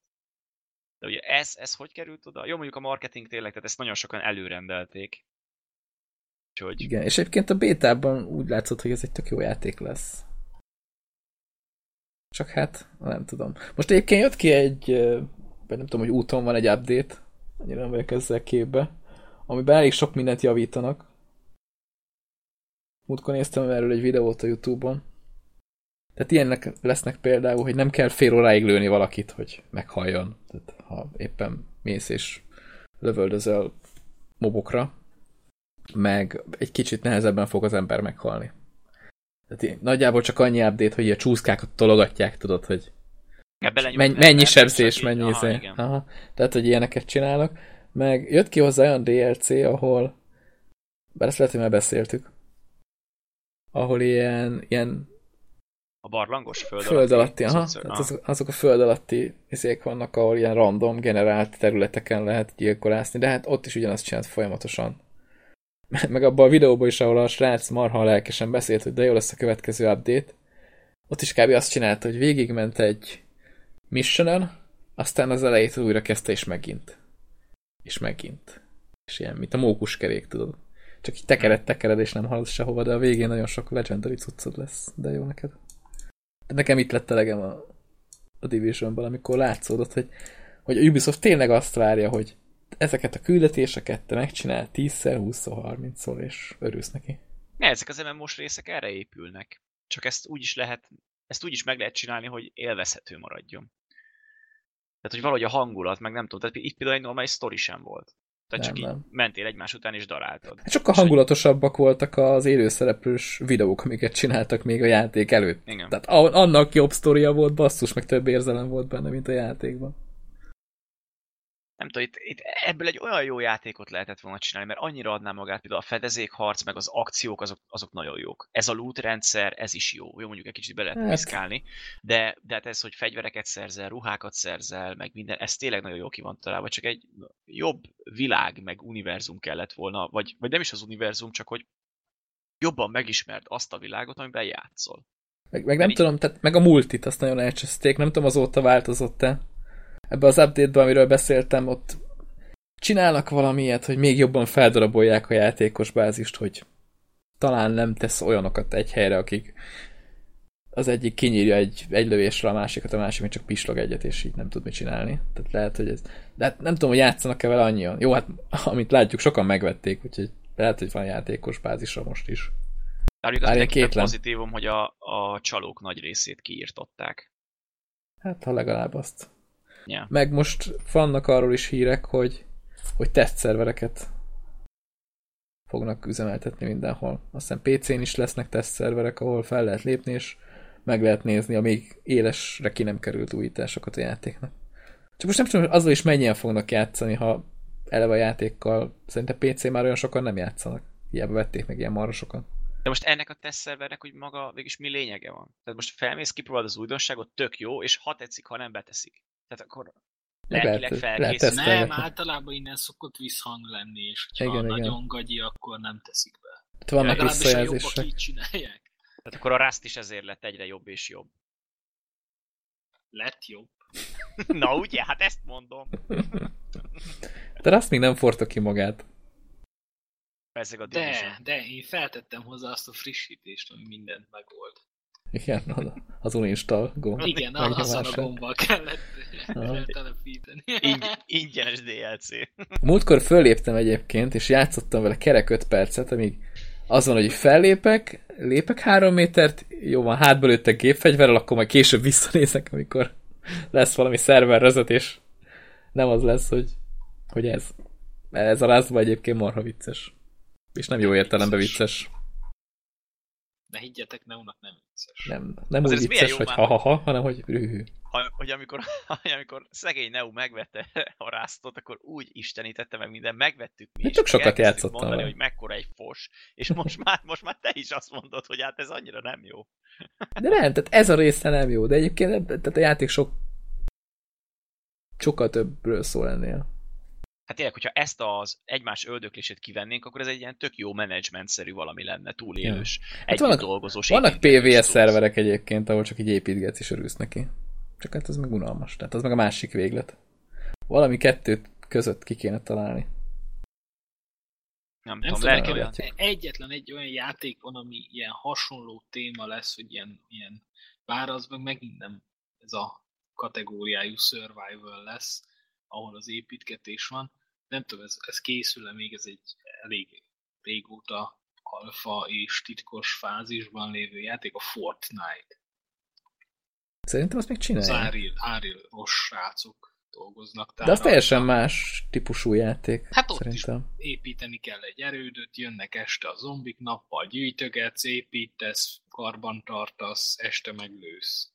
De ugye ez, ez hogy került oda? Jó, mondjuk a marketing tényleg, tehát ezt nagyon sokan előrendelték. Úgyhogy... Igen, és egyébként a bétában úgy látszott, hogy ez egy tök jó játék lesz. Csak hát, nem tudom. Most egyébként jött ki egy nem tudom, hogy úton van egy update, annyira nem vagyok ezzel képbe, amiben elég sok mindent javítanak. Múltkor néztem erről egy videót a Youtube-on. Tehát ilyenek lesznek például, hogy nem kell fél óráig lőni valakit, hogy meghalljon. Tehát ha éppen mész és lövöldözel mobokra, meg egy kicsit nehezebben fog az ember meghalni. Tehát nagyjából csak annyi update, hogy a csúszkákat tologatják, tudod, hogy Men, mennyi sebzés, mennyi aha, izé. Aha. Tehát, hogy ilyeneket csinálnak. Meg jött ki hozzá olyan DLC, ahol bár ezt lehet, hogy már beszéltük, ahol ilyen, ilyen a barlangos föld, föld alatti, alatti aha, tehát az, azok a föld alatti izék vannak, ahol ilyen random, generált területeken lehet gyilkolászni, de hát ott is ugyanazt csinált folyamatosan. Meg abban a videóban is, ahol a srác marha lelkesen beszélt, hogy de jó lesz a következő update, ott is kb. azt csinálta, hogy végigment egy missionen, aztán az elejét újra kezdte, és megint. És megint. És ilyen, mint a mókuskerék, tudod. Csak így tekered, tekered, és nem haladsz sehova, de a végén nagyon sok legendary cuccod lesz. De jó neked. De nekem itt lett elegem a, a Divisionból, amikor látszódott, hogy, hogy a Ubisoft tényleg azt várja, hogy ezeket a küldetéseket te megcsinál 10-szer, 20-szor, 30-szor, és örülsz neki. Ne, ezek az MMO-s részek erre épülnek. Csak ezt úgy is lehet ezt úgy is meg lehet csinálni, hogy élvezhető maradjon. Tehát, hogy valahogy a hangulat, meg nem tudom, tehát itt például egy normális sztori sem volt. Tehát nem, csak nem. így mentél egymás után és daráltad. Hát sokkal hangulatosabbak voltak az élőszereplős videók, amiket csináltak még a játék előtt. Igen. Tehát annak jobb sztoria volt, basszus, meg több érzelem volt benne, mint a játékban nem tudom, itt, itt ebből egy olyan jó játékot lehetett volna csinálni, mert annyira adná magát, például a fedezékharc, meg az akciók, azok, azok nagyon jók. Ez a loot rendszer, ez is jó. Jó, mondjuk egy kicsit be lehet hát. piszkálni, de, de hát ez, hogy fegyvereket szerzel, ruhákat szerzel, meg minden, ez tényleg nagyon jó ki van találva, csak egy jobb világ, meg univerzum kellett volna, vagy, vagy nem is az univerzum, csak hogy jobban megismert azt a világot, amiben játszol. Meg, meg nem így... tudom, tehát meg a multit azt nagyon elcseszték, nem tudom azóta változott-e ebbe az update-ben, amiről beszéltem, ott csinálnak valamilyet, hogy még jobban feldarabolják a játékos bázist, hogy talán nem tesz olyanokat egy helyre, akik az egyik kinyírja egy, egy lövésre a másikat, a másik még csak pislog egyet, és így nem tud mit csinálni. Tehát lehet, hogy ez... De hát nem tudom, hogy játszanak-e vele annyian. Jó, hát amit látjuk, sokan megvették, úgyhogy lehet, hogy van játékos bázisra most is. Bár az pozitívum, hogy a, a csalók nagy részét kiírtották. Hát, ha legalább azt. Yeah. Meg most vannak arról is hírek, hogy, hogy tesztszervereket fognak üzemeltetni mindenhol. Aztán PC-n is lesznek tesztszerverek, ahol fel lehet lépni, és meg lehet nézni a még élesre ki nem került újításokat a játéknak. Csak most nem tudom, azzal is mennyien fognak játszani, ha eleve a játékkal. Szerintem PC már olyan sokan nem játszanak. Hiába vették meg ilyen marra sokan. De most ennek a tesztszervernek, hogy maga végülis mi lényege van? Tehát most felmész, kipróbálod az újdonságot, tök jó, és ha tetszik, ha nem beteszik. Tehát akkor lelkileg felkészül. Nem, általában innen szokott visszhang lenni, és ha igen, nagyon igen. gagyi, akkor nem teszik be. Itt vannak visszajelzések. így csinálják. Tehát akkor a Rust is ezért lett egyre jobb és jobb. Lett jobb. Na ugye, hát ezt mondom. De Rust még nem forta ki magát. Ezek a de, de én feltettem hozzá azt a frissítést, ami mindent megold. Igen, az uninstall gomb. Igen, azon a gombbal kellett telepíteni. Ing- ingyenes DLC. Múltkor föléptem egyébként, és játszottam vele kerek 5 percet, amíg az van, hogy fellépek, lépek három métert, jó van, hátba lőttek gépfegyverrel, akkor majd később visszanézek, amikor lesz valami szerverrezet, és nem az lesz, hogy, hogy ez. Ez a rázba egyébként marha vicces. És nem jó értelemben vicces ne higgyetek, Neunak nem vicces. Nem, nem Azért úgy vicces, hogy ha-ha-ha, hanem hogy rühű. Ha, hogy amikor, amikor szegény Neu megvette a rásztot, akkor úgy istenítette meg minden, megvettük mi. Tök sokat játszottam. mondani, hogy mekkora egy fos, és most már, most már te is azt mondod, hogy hát ez annyira nem jó. De nem, tehát ez a része nem jó, de egyébként tehát a játék sok sokkal többről szól ennél hát tényleg, hogyha ezt az egymás öldöklését kivennénk, akkor ez egy ilyen tök jó menedzsmentszerű valami lenne, túlélős, ja. hát vannak, dolgozós. Vannak PVS szerverek egyébként, ahol csak így építgetsz és örülsz neki. Csak hát az meg unalmas, tehát az meg a másik véglet. Valami kettőt között ki kéne találni. Nem, nem tudom, olyan. Egyetlen egy olyan játék van, ami ilyen hasonló téma lesz, hogy ilyen, ilyen bár az meg megint nem ez a kategóriájú survival lesz, ahol az építgetés van. Nem tudom, ez, ez készül-e még, ez egy elég régóta alfa és titkos fázisban lévő játék, a Fortnite. Szerintem azt még csinálja. Az Áril rossz srácok dolgoznak. De az teljesen más típusú játék. Hát ott szerintem. is építeni kell egy erődöt, jönnek este a zombik, nappal gyűjtögetsz, építesz, karban tartasz, este meglősz.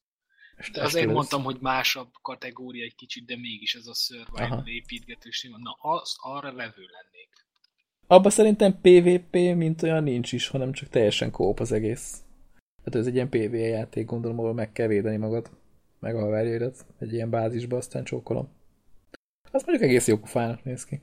De azért lesz. mondtam, hogy másabb kategória egy kicsit, de mégis ez a survival építgetős. Na, az, arra levő lennék. Abba szerintem PvP, mint olyan nincs is, hanem csak teljesen kóp az egész. Hát ez egy ilyen PvE játék, gondolom, ahol meg kell védeni magad, meg a verjédet egy ilyen bázisba, aztán csókolom. Az mondjuk egész jó pofának néz ki.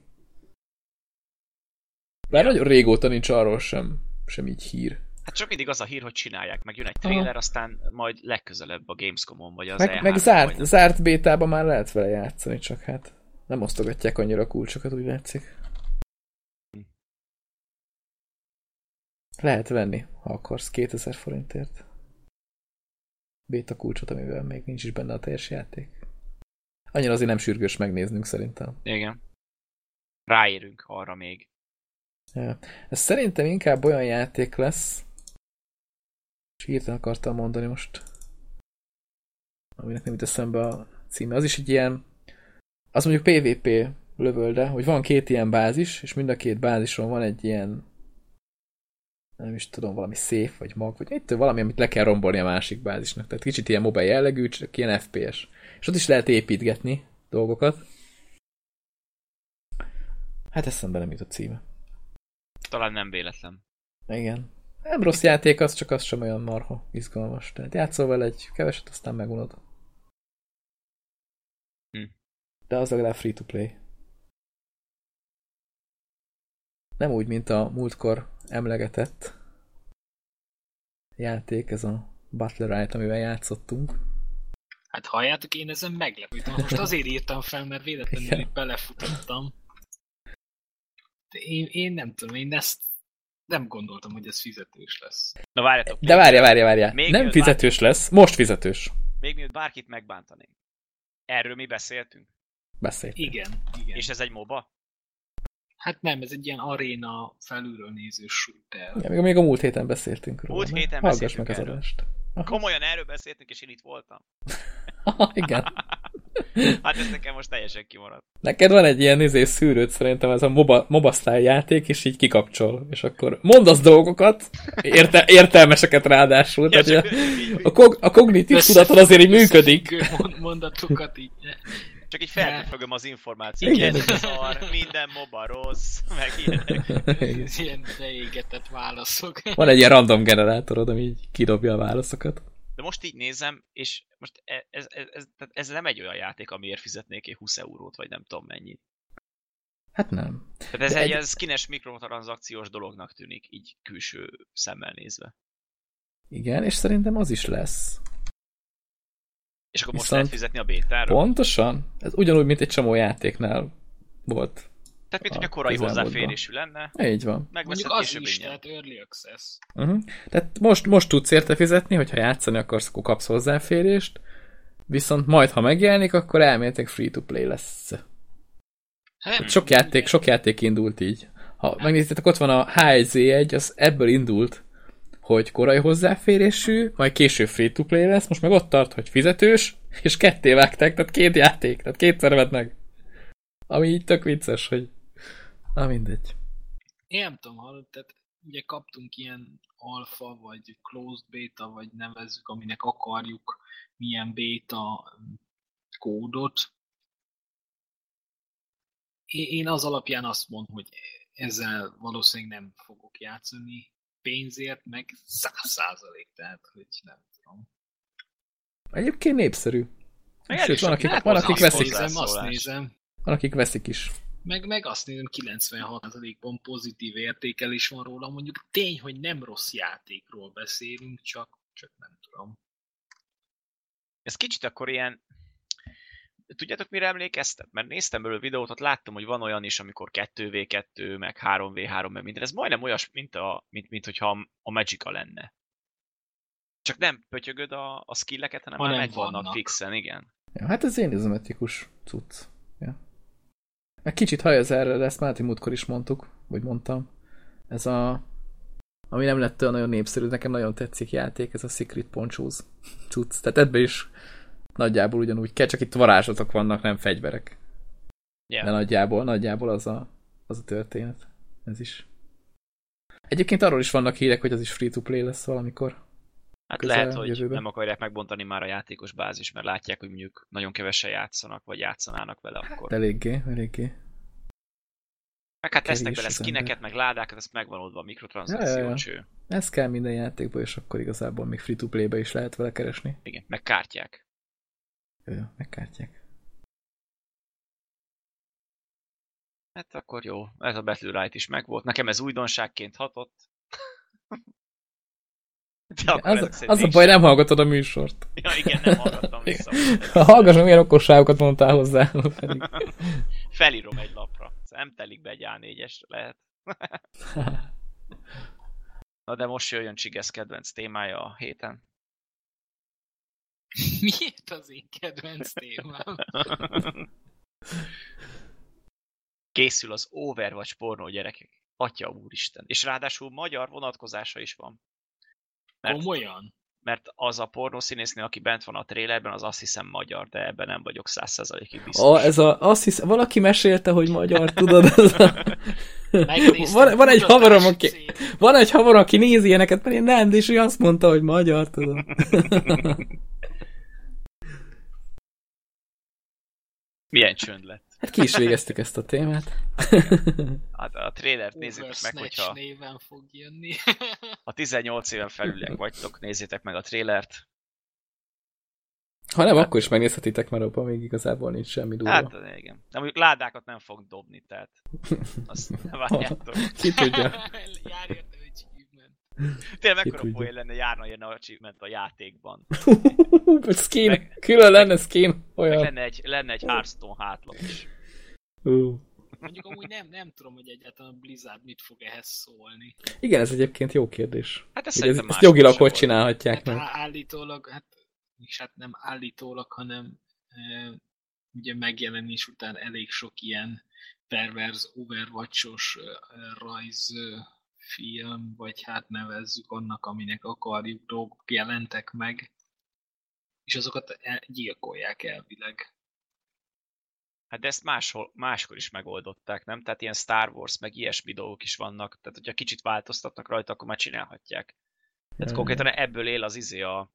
Bár nagyon régóta nincs arról sem, sem így hír. Hát csak mindig az a hír, hogy csinálják, meg jön egy trailer, Aha. aztán majd legközelebb a Gamescom-on, vagy az Meg, E3 meg zárt, vagy... zárt bétában már lehet vele játszani, csak hát nem osztogatják annyira a kulcsokat, úgy látszik. Lehet venni, ha akarsz, 2000 forintért. Béta kulcsot, amivel még nincs is benne a teljes játék. Annyira azért nem sürgős megnéznünk szerintem. Igen. Ráérünk arra még. Ja. Ez szerintem inkább olyan játék lesz, hirtelen akartam mondani most, aminek nem jut eszembe a címe. Az is egy ilyen Az mondjuk PvP lövölde, hogy van két ilyen bázis, és mind a két bázison van egy ilyen nem is tudom, valami szép, vagy mag, vagy itt valami, amit le kell rombolni a másik bázisnak. Tehát kicsit ilyen mobile jellegű, csak ilyen FPS. És ott is lehet építgetni dolgokat. Hát eszembe nem jut a címe. Talán nem véletlen. Igen. Nem rossz játék, az csak az sem olyan marha izgalmas. Tehát játszol vele egy keveset, aztán megunod. Hm. De az legalább free to play. Nem úgy, mint a múltkor emlegetett játék, ez a Butlerite, amivel játszottunk. Hát halljátok, én ezen meglepődtem. Most azért írtam fel, mert véletlenül belefutottam. De én, én nem tudom, én ezt nem gondoltam, hogy ez fizetős lesz. Na várjatok. De várja, várja, várja. Még nem fizetős bárki... lesz, most fizetős. Még mielőtt bárkit megbántanénk. Erről mi beszéltünk? Beszéltünk. Igen, igen. És ez egy MOBA? Hát nem, ez egy ilyen aréna felülről néző shooter. Ja, még, még a múlt héten beszéltünk róla. Múlt héten Hallgass beszéltünk meg az adást. Komolyan erről beszéltünk, és én itt voltam. Igen. hát ez nekem most teljesen kimaradt. Neked van egy ilyen izé szűrőt, szerintem ez a MOBA, MOBA style játék, és így kikapcsol. És akkor mondasz dolgokat, érte, értelmeseket ráadásul. Ja, tehát a, a, kog, a kognitív tudatod azért így működik. Mondatokat így. Csak így felpörgöm az információt. Igen. Ez szar, minden moba rossz, meg ilyenek. Ilyen beégetett válaszok. Van egy ilyen random generátorod, ami így kidobja a válaszokat. De most így nézem, és most ez, ez, ez, ez, ez nem egy olyan játék, amiért fizetnék egy 20 eurót, vagy nem tudom mennyit. Hát nem. Tehát ez De egy, egy skines mikrotranszakciós dolognak tűnik, így külső szemmel nézve. Igen, és szerintem az is lesz. És akkor most lehet fizetni a bétára? Pontosan. Ez ugyanúgy, mint egy csomó játéknál volt. Tehát, mint hogy a korai hozzáférésű lenne. Így van. Mondjuk az is, tehát early access. Uh-huh. Tehát most, most tudsz érte fizetni, hogyha játszani akarsz, akkor kapsz hozzáférést, viszont majd, ha megjelenik, akkor elméletek free-to-play lesz. Hát, sok játék, sok játék indult így. Ha megnézitek, ott van a H1Z1, az ebből indult, hogy korai hozzáférésű, majd később free-to-play lesz, most meg ott tart, hogy fizetős, és ketté vágták, tehát két játék, tehát kétszer vett meg. Ami így tök vicces, hogy na mindegy. Én nem tudom, hallott, tehát ugye kaptunk ilyen alfa, vagy closed beta, vagy nevezzük, aminek akarjuk, milyen beta kódot. Én az alapján azt mondom, hogy ezzel valószínűleg nem fogok játszani, pénzért, meg száz százalék, tehát hogy nem tudom. Egyébként népszerű. Meg Sőt, van, akik, van, akik veszik. Nézem, azt nézem. Van, akik veszik is. Meg, meg azt nézem, 96%-ban pozitív értékelés van róla. Mondjuk tény, hogy nem rossz játékról beszélünk, csak, csak nem tudom. Ez kicsit akkor ilyen tudjátok, mire emlékeztem? Mert néztem belőle videót, ott láttam, hogy van olyan is, amikor 2v2, meg 3v3, meg minden. Ez majdnem olyas, mint, a, mint, mint hogyha a Magica lenne. Csak nem pötyögöd a, a skilleket, hanem, hanem már meg vannak fixen, igen. Ja, hát ez én izometikus cucc. Ja. Meg kicsit hajaz erre, de ezt Máté múltkor is mondtuk, vagy mondtam. Ez a ami nem lett olyan nagyon népszerű, nekem nagyon tetszik játék, ez a Secret Ponchos cucc. Tehát ebbe is nagyjából ugyanúgy kell, csak itt varázslatok vannak, nem fegyverek. Yeah. De nagyjából, nagyjából az a, az a történet. Ez is. Egyébként arról is vannak hírek, hogy az is free-to-play lesz valamikor. Hát közel, lehet, hogy jövőben. nem akarják megbontani már a játékos bázis, mert látják, hogy mondjuk nagyon kevesen játszanak, vagy játszanának vele hát akkor. eléggé, eléggé. Meg hát tesznek bele skineket, meg ládákat, ezt megvan oldva a mikrotranszakció cső. Ez kell minden játékba, és akkor igazából még free-to-play-be is lehet vele keresni. Igen, meg kártyák. Jó, megkártják. Hát akkor jó, ez a Battle is megvolt. Nekem ez újdonságként hatott. De igen, az, az a baj, nem hallgatod a műsort. Ja, igen, nem hallgattam vissza. Ha hallgassam, milyen okosságokat mondtál hozzá. Felírom egy lapra. Nem telik be egy A4-es, lehet. Na de most jöjjön Csigesz kedvenc témája a héten. Miért az én kedvenc témám? Készül az Overwatch pornó gyerekek. Atya úristen. És ráadásul magyar vonatkozása is van. Mert, Komolyan? mert az a pornószínésznő, aki bent van a trélerben, az azt hiszem magyar, de ebben nem vagyok százszerzalékig biztos. A, ez a, azt hisz, valaki mesélte, hogy magyar, tudod? Ez a... van, van, egy havarom, aki, van egy havarom, aki nézi ilyeneket, mert én nem, és ő azt mondta, hogy magyar, tudod. Milyen csönd lett. Hát ki is végeztük ezt a témát. Hát a trailert nézzétek meg, hogyha... néven fog jönni. ha 18 éven felüliek vagytok, nézzétek meg a trailert. Ha nem, hát, akkor is megnézhetitek, mert abban még igazából nincs semmi durva. Hát, igen. De mondjuk ládákat nem fog dobni, tehát azt nem várjátok. Ki tudja. Járj Tényleg mekkora poén lenne, járna ilyen achievement a játékban. Vagy skin, meg, külön lenne skin. Olyan. lenne egy, lenne egy Hearthstone hátlap is. Uh. Mondjuk amúgy nem, nem tudom, hogy egyáltalán a Blizzard mit fog ehhez szólni. Igen, ez egyébként jó kérdés. Hát ezt, ez, ezt jogilag hogy csinálhatják hát meg? Állítólag, hát, és hát nem állítólag, hanem e, ugye megjelenés után elég sok ilyen perverz Overwatch-os e, rajz e, film, vagy hát nevezzük annak, aminek akarjuk, dolgok jelentek meg, és azokat gyilkolják elvileg. Hát de ezt máshol, máskor is megoldották, nem? Tehát ilyen Star Wars, meg ilyesmi dolgok is vannak, tehát hogyha kicsit változtatnak rajta, akkor már csinálhatják. Tehát hmm. konkrétan ebből él az izé a...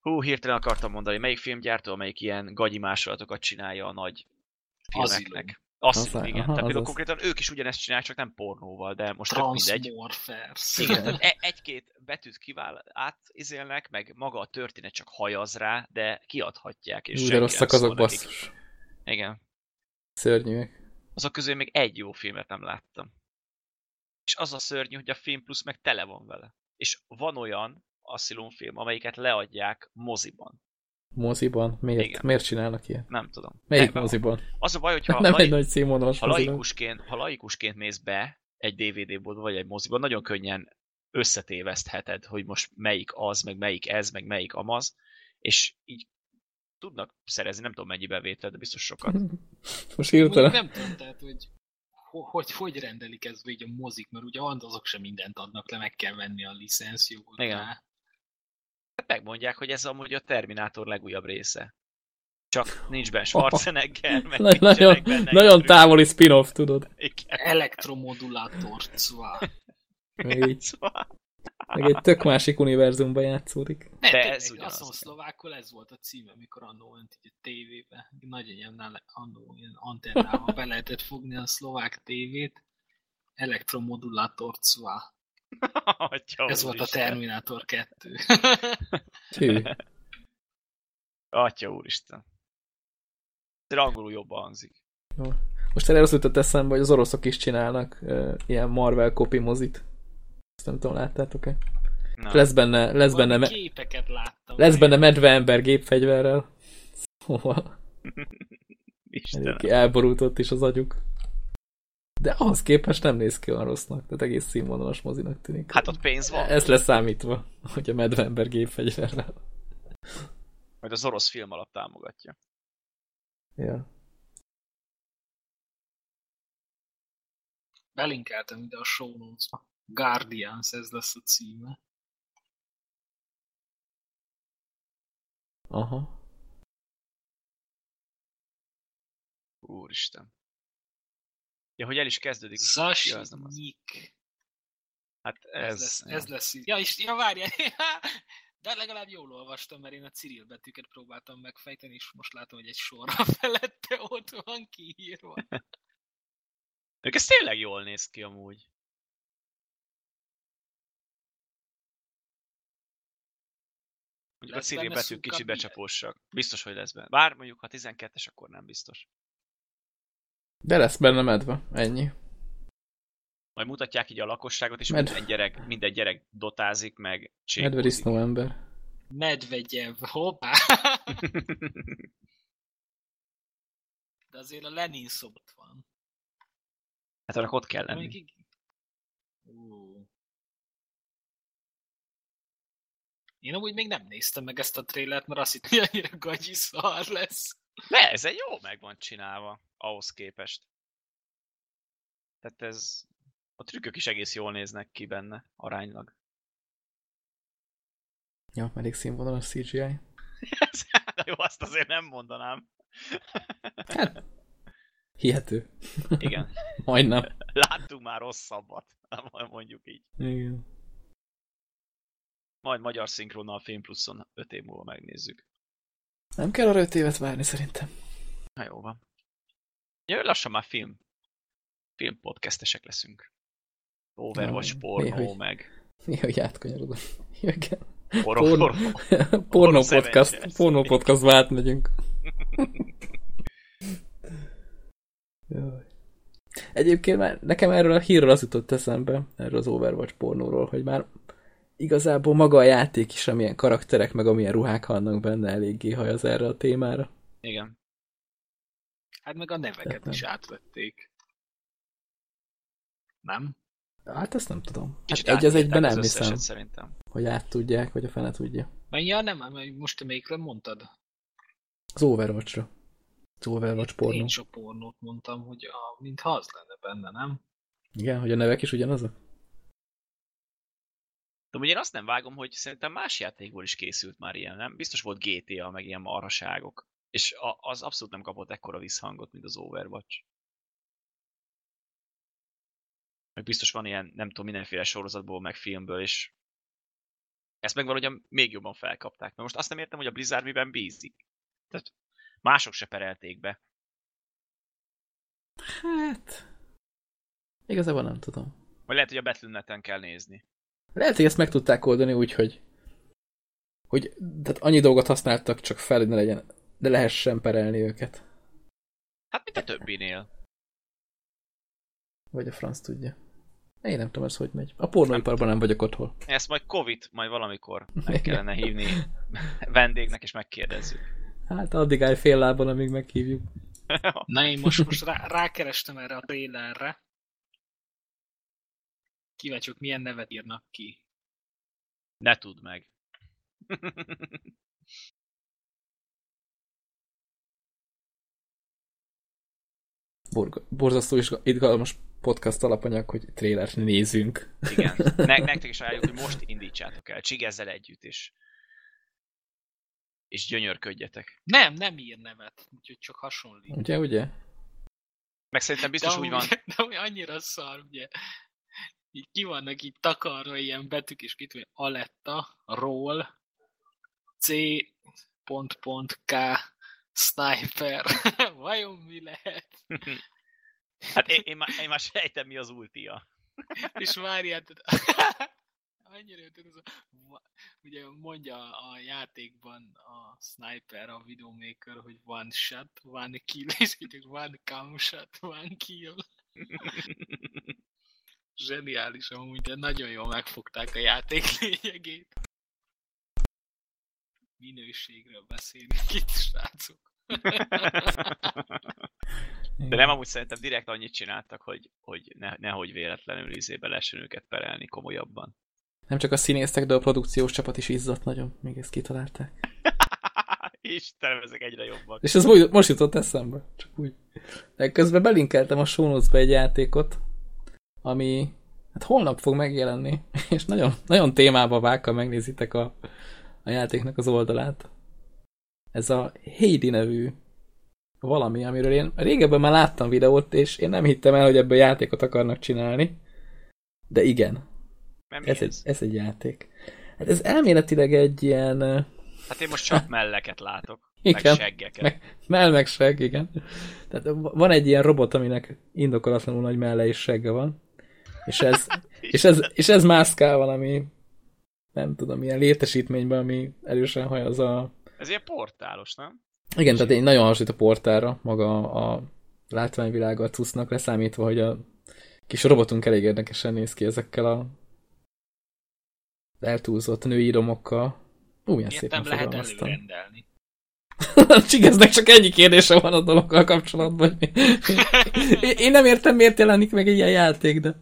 Hú, hirtelen akartam mondani, melyik filmgyártó, melyik ilyen gagyi másolatokat csinálja a nagy filmeknek. Azilum. Azt az, igen. Aha, tehát például konkrétan ők is ugyanezt csinálják, csak nem pornóval, de most tök mindegy. Igen, tehát e- egy-két betűt kivál, átizélnek, meg maga a történet csak hajaz rá, de kiadhatják. És de rosszak azok basszus. Igen. Szörnyűek. Azok közül még egy jó filmet nem láttam. És az a szörnyű, hogy a film plusz meg tele van vele. És van olyan Asylum film, amelyiket leadják moziban. Moziban? Miért, Igen. miért csinálnak ilyet? Nem tudom. Melyik nem, moziban? Az a baj, hogyha nem lai... egy nagy színvonalas ha laikusként, ha laikusként mész be egy DVD-ból vagy egy moziban, nagyon könnyen összetévesztheted, hogy most melyik az, meg melyik ez, meg melyik amaz, és így tudnak szerezni, nem tudom mennyi bevétel, de biztos sokat. most írtál. Nem tudom, tehát, hogy hogy, hogy rendelik ez így a mozik, mert ugye azok sem mindent adnak le, meg kell venni a licenszjogot Igen. rá. Hát megmondják, hogy ez amúgy a Terminátor legújabb része. Csak nincs benne Schwarzenegger, meg Na, nagyon, benne nagyon távoli spin-off, tudod. Igen. Elektromodulátor, cvá. Meg, meg egy tök másik univerzumban játszódik. Ne, De ez ugyanaz. Azt mondom, szlovákul ez volt a címe, amikor annó ment így a tévébe. Nagyanyámnál annó ilyen antennával be lehetett fogni a szlovák tévét. Elektromodulátor, cvá. Atya Ez volt a Terminátor 2. Hű. Atya úristen. De angolul jobban hangzik. Most erre az jutott eszembe, hogy az oroszok is csinálnak uh, ilyen Marvel copy mozit. Ezt nem tudom, láttátok-e? Na. Lesz benne, lesz benne, me- képeket láttam. Lesz benne medve ember gépfegyverrel. Szóval... Istenem. Elborultott is az agyuk. De ahhoz képest nem néz ki olyan rossznak, tehát egész színvonalas mozinak tűnik. Hát ott pénz van. Ez leszámítva, hogy a medvember gépfegyverrel. Majd az orosz film alap támogatja. Ja. Belinkeltem ide a show notes-ba. Guardians, ez lesz a címe. Aha. Úristen. Ja, hogy el is kezdődik. Zasnyik. Hát ez... Ez lesz, ez lesz. Ja, és, ja várjál. De legalább jól olvastam, mert én a Cyril betűket próbáltam megfejteni, és most látom, hogy egy sorra felette ott van kiírva. Ők ez tényleg jól néz ki amúgy. Mondjuk lesz a Cyril betűk kicsit becsapósak. Biztos, hogy lesz benne. Bár mondjuk, ha 12-es, akkor nem biztos. De lesz benne medve, ennyi. Majd mutatják így a lakosságot, és Med... minden gyerek, minden gyerek dotázik, meg csékózik. Medve ember. Medvegyev, hoppá! De azért a Lenin szobot van. Hát annak ott kell lenni. Még... Én amúgy még nem néztem meg ezt a trailert, mert azt hittem, hogy annyira gagyi szar lesz. Ne, ez egy jó meg van csinálva ahhoz képest. Tehát ez... A trükkök is egész jól néznek ki benne, aránylag. Ja, elég színvonalas CGI. Na jó, azt azért nem mondanám. Hát, hihető. Igen. Majdnem. Láttunk már rosszabbat, mondjuk így. Igen. Majd magyar szinkronnal Film Pluszon 5 év múlva megnézzük. Nem kell arra 5 évet várni szerintem. Na jó van. Jö, lassan már film. Film podcastesek leszünk. Overwatch, ja, pornó, mi, hogy, meg... Mi, hogy átkanyarodom. Igen. Porno, porno, porno, porno podcast, porno podcast vált megyünk. Egyébként már nekem erről a hírről az jutott eszembe, erről az Overwatch pornóról, hogy már igazából maga a játék is, amilyen karakterek, meg amilyen ruhák vannak benne, eléggé hajaz erre a témára. Igen. Hát meg a neveket Tehát is átvették. Nem? Hát ezt nem tudom. Hát egy az egyben nem hiszem, szerintem. hogy át tudják, vagy a fene tudja. Ja, nem, most te melyikre mondtad? Az Overwatch-ra. Az Overwatch pornó. Én is a pornót mondtam, hogy a, mintha az lenne benne, nem? Igen, hogy a nevek is ugyanazok? De ugye én azt nem vágom, hogy szerintem más játékból is készült már ilyen, nem? Biztos volt GTA, meg ilyen maraságok. És az abszolút nem kapott ekkora visszhangot, mint az Overwatch. Meg biztos van ilyen, nem tudom, mindenféle sorozatból, meg filmből, és ezt meg valahogy még jobban felkapták. Mert most azt nem értem, hogy a Blizzard miben bízik. Tehát mások se perelték be. Hát... Igazából nem tudom. Vagy lehet, hogy a Battle.net-en kell nézni. Lehet, hogy ezt meg tudták oldani úgy, hogy hogy tehát annyi dolgot használtak csak fel, hogy ne legyen, de lehessen perelni őket. Hát mint a többinél. Vagy a franc tudja. Én nem tudom, ez hogy megy. A pornóiparban nem vagyok otthon. Ezt majd Covid, majd valamikor meg kellene hívni vendégnek, és megkérdezzük. Hát addig állj fél lábon, amíg meghívjuk. Na én most, most rá, rákerestem erre a trailerre. Kíváncsiak, milyen nevet írnak ki. Ne tudd meg. borzasztó és izgalmas podcast alapanyag, hogy trailert nézünk. Igen. Ne- nektek is ajánljuk, hogy most indítsátok el. Csigezzel együtt, és és gyönyörködjetek. Nem, nem ír nevet, úgyhogy csak hasonlít. Ugye, ugye? Meg szerintem biztos de úgy van. De annyira szar, ugye. Így ki vannak így takarva ilyen betűk, és van Aletta, Roll, C. K. Sniper. Vajon mi lehet? Hát én, én, már, én már sejtem, mi az ultia. És várjál, annyira tudod, ugye mondja a játékban a sniper, a videomaker, hogy one shot, one kill, és így one come shot, one kill. Zseniális amúgy, de nagyon jól megfogták a játék lényegét. Minőségről beszélünk itt, srácok. De nem amúgy szerintem direkt annyit csináltak, hogy, hogy ne, nehogy véletlenül izébe lehessen őket perelni komolyabban. Nem csak a színésztek, de a produkciós csapat is izzadt nagyon, még ezt kitalálták. Istenem, ezek egyre jobbak. És ez most, most jutott eszembe, csak úgy. De közben belinkeltem a show egy játékot, ami hát holnap fog megjelenni, és nagyon, nagyon témába vág, ha megnézitek a, a játéknak az oldalát. Ez a Heidi nevű valami, amiről én régebben már láttam videót, és én nem hittem el, hogy ebből játékot akarnak csinálni. De igen. Ez egy, ez egy játék. Hát ez elméletileg egy ilyen... Hát én most csak melleket látok. Igen, meg seggeket. Meg, mell meg segg, igen. Tehát van egy ilyen robot, aminek indokolatlanul nagy melle és segge van. És ez, és ez, és ez mászkál valami nem tudom, ilyen létesítményben, ami erősen hajaz a... Ez ilyen portálos, nem? Igen, tehát én nagyon hasonlít a portára, maga a látványvilága a cusznak, leszámítva, hogy a kis robotunk elég érdekesen néz ki ezekkel a eltúlzott női romokkal. Ú, milyen Ilyet szépen nem lehet előrendelni. Csigeznek csak ennyi kérdése van a dologgal kapcsolatban. Én nem értem, miért jelenik meg egy ilyen játék, de...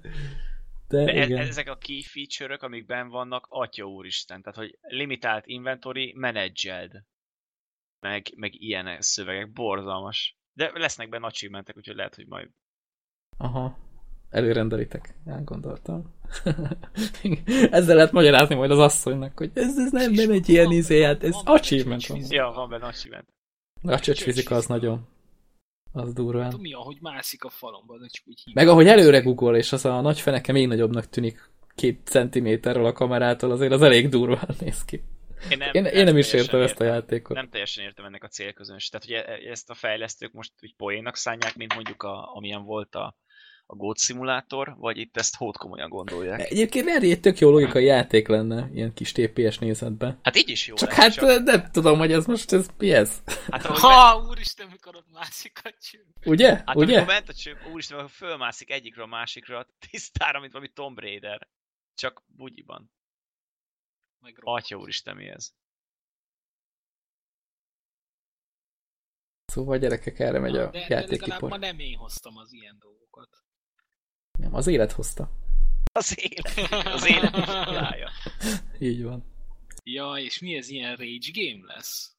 De, de e- igen. ezek a key feature-ök, amik benn vannak, atya úristen, tehát hogy limitált inventory, managed, meg, meg ilyen szövegek, borzalmas. De lesznek benne achievementek, úgyhogy lehet, hogy majd... Aha. Előrendelitek. Elgondoltam. Ezzel lehet magyarázni majd az asszonynak, hogy ez, ez nem, nem egy ilyen izéját, ez achievement van. Ja, van benne achievement. A csöcsfizika az nagyon. Az durván. Tudom, mi, ahogy mászik a falomban, de csak úgy hív. Meg ahogy előre Google, és az a nagy feneke még nagyobbnak tűnik két centiméterrel a kamerától, azért az elég durván néz ki. Én nem, én, én nem is értem ezt a játékot. Nem teljesen értem ennek a célközönség. Tehát ugye ezt a fejlesztők most úgy poénnak szánják, mint mondjuk a, amilyen volt a, a Goat Simulator, vagy itt ezt hót komolyan gondolják? Egyébként lehet, hogy egy tök jó logikai játék lenne, ilyen kis TPS nézetben. Hát így is jó Csak hát csak... nem tudom, hogy ez most ez mi ez. Hát, ha, me... úristen, mikor ott mászik a csőbb. Ugye? Hát Ugye? amikor ment a csőbb, úristen, amikor fölmászik egyikről a másikra, tisztára, mint valami Tomb Raider. Csak bugyiban. Atya úristen, mi ez? Szóval gyerekek, erre megy a de, játékipar. De ma nem én hoztam az ilyen dolgokat. Nem, az élet hozta. Az élet, az élet iskolája. Így van. Ja, és mi ez ilyen rage game lesz?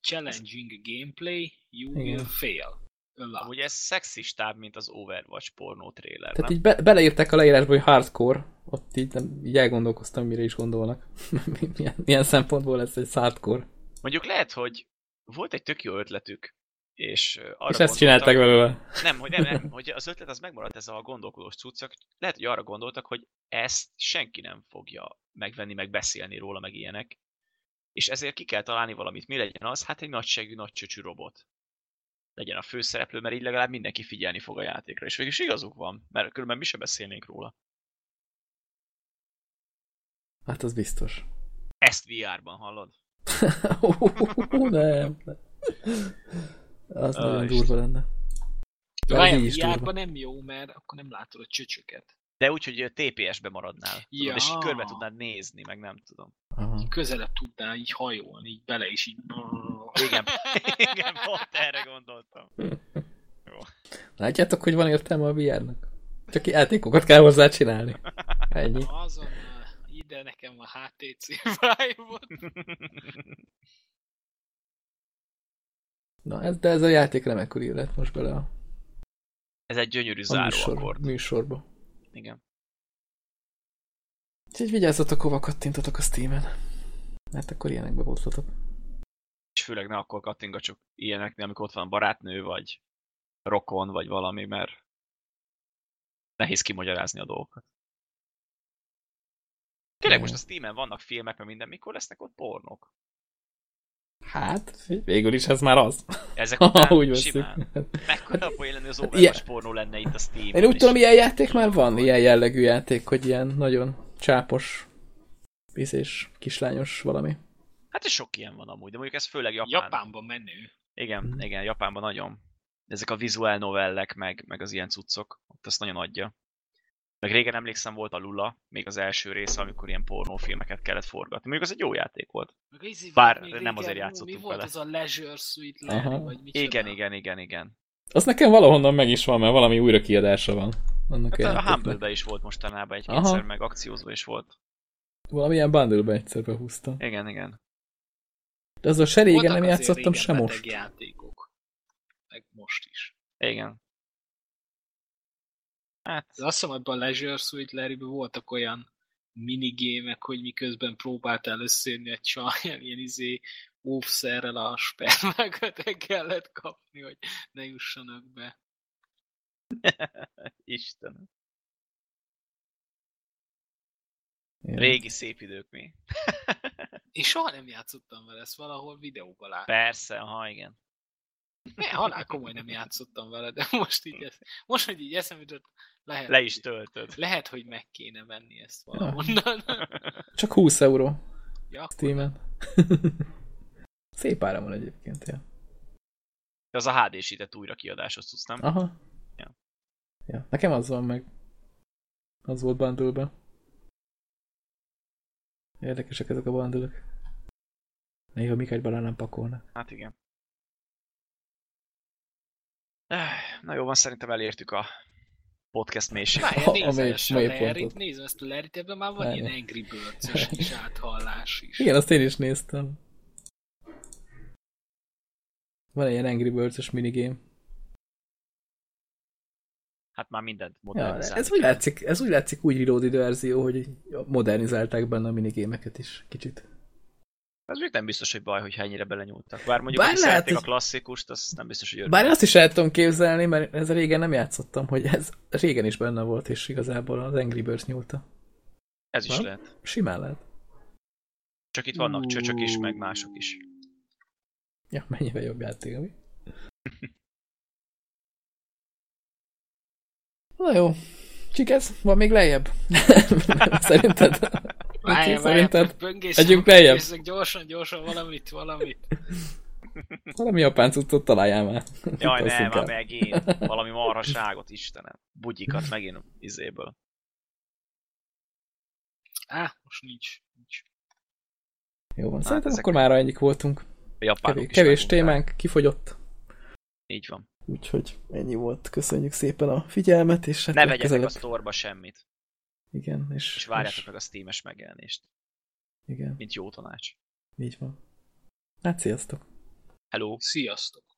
Challenging gameplay, you Igen. will fail. Ugye ez szexistább, mint az Overwatch pornó trailer, Tehát nem? így be, beleírták a leírásba, hogy hardcore, ott így, nem, így elgondolkoztam, mire is gondolnak. milyen, milyen szempontból lesz egy hardcore. Mondjuk lehet, hogy volt egy tök jó ötletük, és arra És ezt csinálták belőle. Nem, hogy nem, nem, hogy az ötlet az megmaradt ez a gondolkodós cuccak. Lehet, hogy arra gondoltak, hogy ezt senki nem fogja megvenni, meg beszélni róla, meg ilyenek. És ezért ki kell találni valamit. Mi legyen az? Hát egy nagyságű, nagy csöcsű robot. Legyen a főszereplő, mert így legalább mindenki figyelni fog a játékra. És végülis igazuk van, mert különben mi se beszélnénk róla. Hát az biztos. Ezt VR-ban hallod? nem. Az ah, nagyon durva lenne. Várjál, járba nem jó, mert akkor nem látod a csöcsöket. De úgy, hogy TPS-be maradnál. Ja. Tudod, és így körbe tudnád nézni, meg nem tudom. Aha. Közelebb tudnál így hajolni, így bele is így... Igen, igen, pont erre gondoltam. Jó. Látjátok, hogy van értelme a VR-nak? Csak játékokat kell hozzá csinálni. Ennyi. Azon ide nekem a HTC Vive-ot. Na, ez, de ez a játék remekül illet most bele a... Ez egy gyönyörű záróakord. Műsorba. Igen. Úgyhogy vigyázzatok, hova kattintatok a Steam-en. Mert akkor ilyenekbe botlatok. És főleg ne akkor kattingacsok ilyeneknél, amikor ott van barátnő, vagy rokon, vagy valami, mert nehéz kimagyarázni a dolgokat. Tényleg most a Steam-en vannak filmek, mert minden, mikor lesznek ott pornok? Hát, végül is ez már az. Ezek után úgy simán. Mekkora poén lenne, az Overwatch pornó lenne itt a steam Én úgy tudom, ilyen játék már van, ilyen jellegű játék, hogy ilyen nagyon csápos, vízés, kislányos valami. Hát és sok ilyen van amúgy, de mondjuk ez főleg Japán. Japánban menő. Igen, mm. igen, Japánban nagyon. Ezek a vizuál novellek, meg, meg az ilyen cuccok, ott azt nagyon adja. Meg régen emlékszem volt a Lula, még az első része, amikor ilyen pornófilmeket kellett forgatni. Még az egy jó játék volt. Bár nem régen, azért játszottunk mi volt ez a Leisure Suite Larry, vagy micsoda? Igen, igen, igen, igen. Az nekem valahonnan meg is van, mert valami újra kiadása van. Annak hát a humble is volt mostanában egy kétszer, meg akciózva is volt. Valamilyen bundle egyszer behúztam. Igen, igen. De az a se régen nem játszottam, sem most. játékok. Meg most is. Igen. Hát... Azt hiszem, ebben a Leisure Suite larry voltak olyan minigémek, hogy miközben próbáltál összérni egy csaj, ilyen izé óvszerrel a spermákat el kellett kapni, hogy ne jussanak be. Istenem. Régi szép idők mi. És soha nem játszottam vele, ezt valahol videóban láttam. Persze, aha, igen. Ne, halál komoly nem játszottam vele, de most így, ezt, most, hogy így eszem jutott, lehet, Le is töltöd. Lehet, hogy meg kéne venni ezt valahonnan. Csak 20 euró. Ja, Steam-en. Szép ára van egyébként, ja. De az a HD-sített újra kiadáshoz tudsz, nem? Aha. Ja. ja. Nekem az van meg. Az volt bundle Érdekesek ezek a bundle Néha mik egyben nem pakolnak. Hát igen. Na jó van, szerintem elértük a podcast mélységét. Várjál, nézd, ezt a Larry, nézd ezt a Larry, ebben már van ilyen Angry birds kis áthallás is. Igen, azt én is néztem. Van ilyen Angry Birds-es minigame. Hát már mindent modernizálni. Ja, ez, úgy látszik, ez úgy látszik úgy reloaded verzió, hogy modernizálták benne a minigémeket is kicsit. Ez még nem biztos, hogy baj, hogyha ennyire belenyúltak. Bár mondjuk, Bár lehet, hogy... a klasszikust, az nem biztos, hogy örülök. Bár azt is el tudom képzelni, mert ez régen nem játszottam, hogy ez régen is benne volt, és igazából az Angry Birds nyúlta. Ez is lehet. Simán lehet. Csak itt vannak uh... csöcsök is, meg mások is. Ja, mennyivel jobb játék, mi? Na jó. Csikesz, van még lejjebb? Szerinted? Várj, szerinted? Együnk lejjebb. Gyorsan, gyorsan, valamit, valamit. Valami japán cuccot találjál már. Jaj, nem, már megint. Valami marhaságot, Istenem. Bugyikat megint izéből. Á, most nincs. nincs. Jó van, hát szerintem akkor már ennyik voltunk. Kevés, kevés témánk, kifogyott. Így van. Úgyhogy ennyi volt. Köszönjük szépen a figyelmet, és hát Ne vegyetek a sztorba semmit. Igen, és... És várjátok és... meg a Steam-es megjelenést. Igen. Mint jó tanács. Így van. Hát sziasztok! Hello! Sziasztok!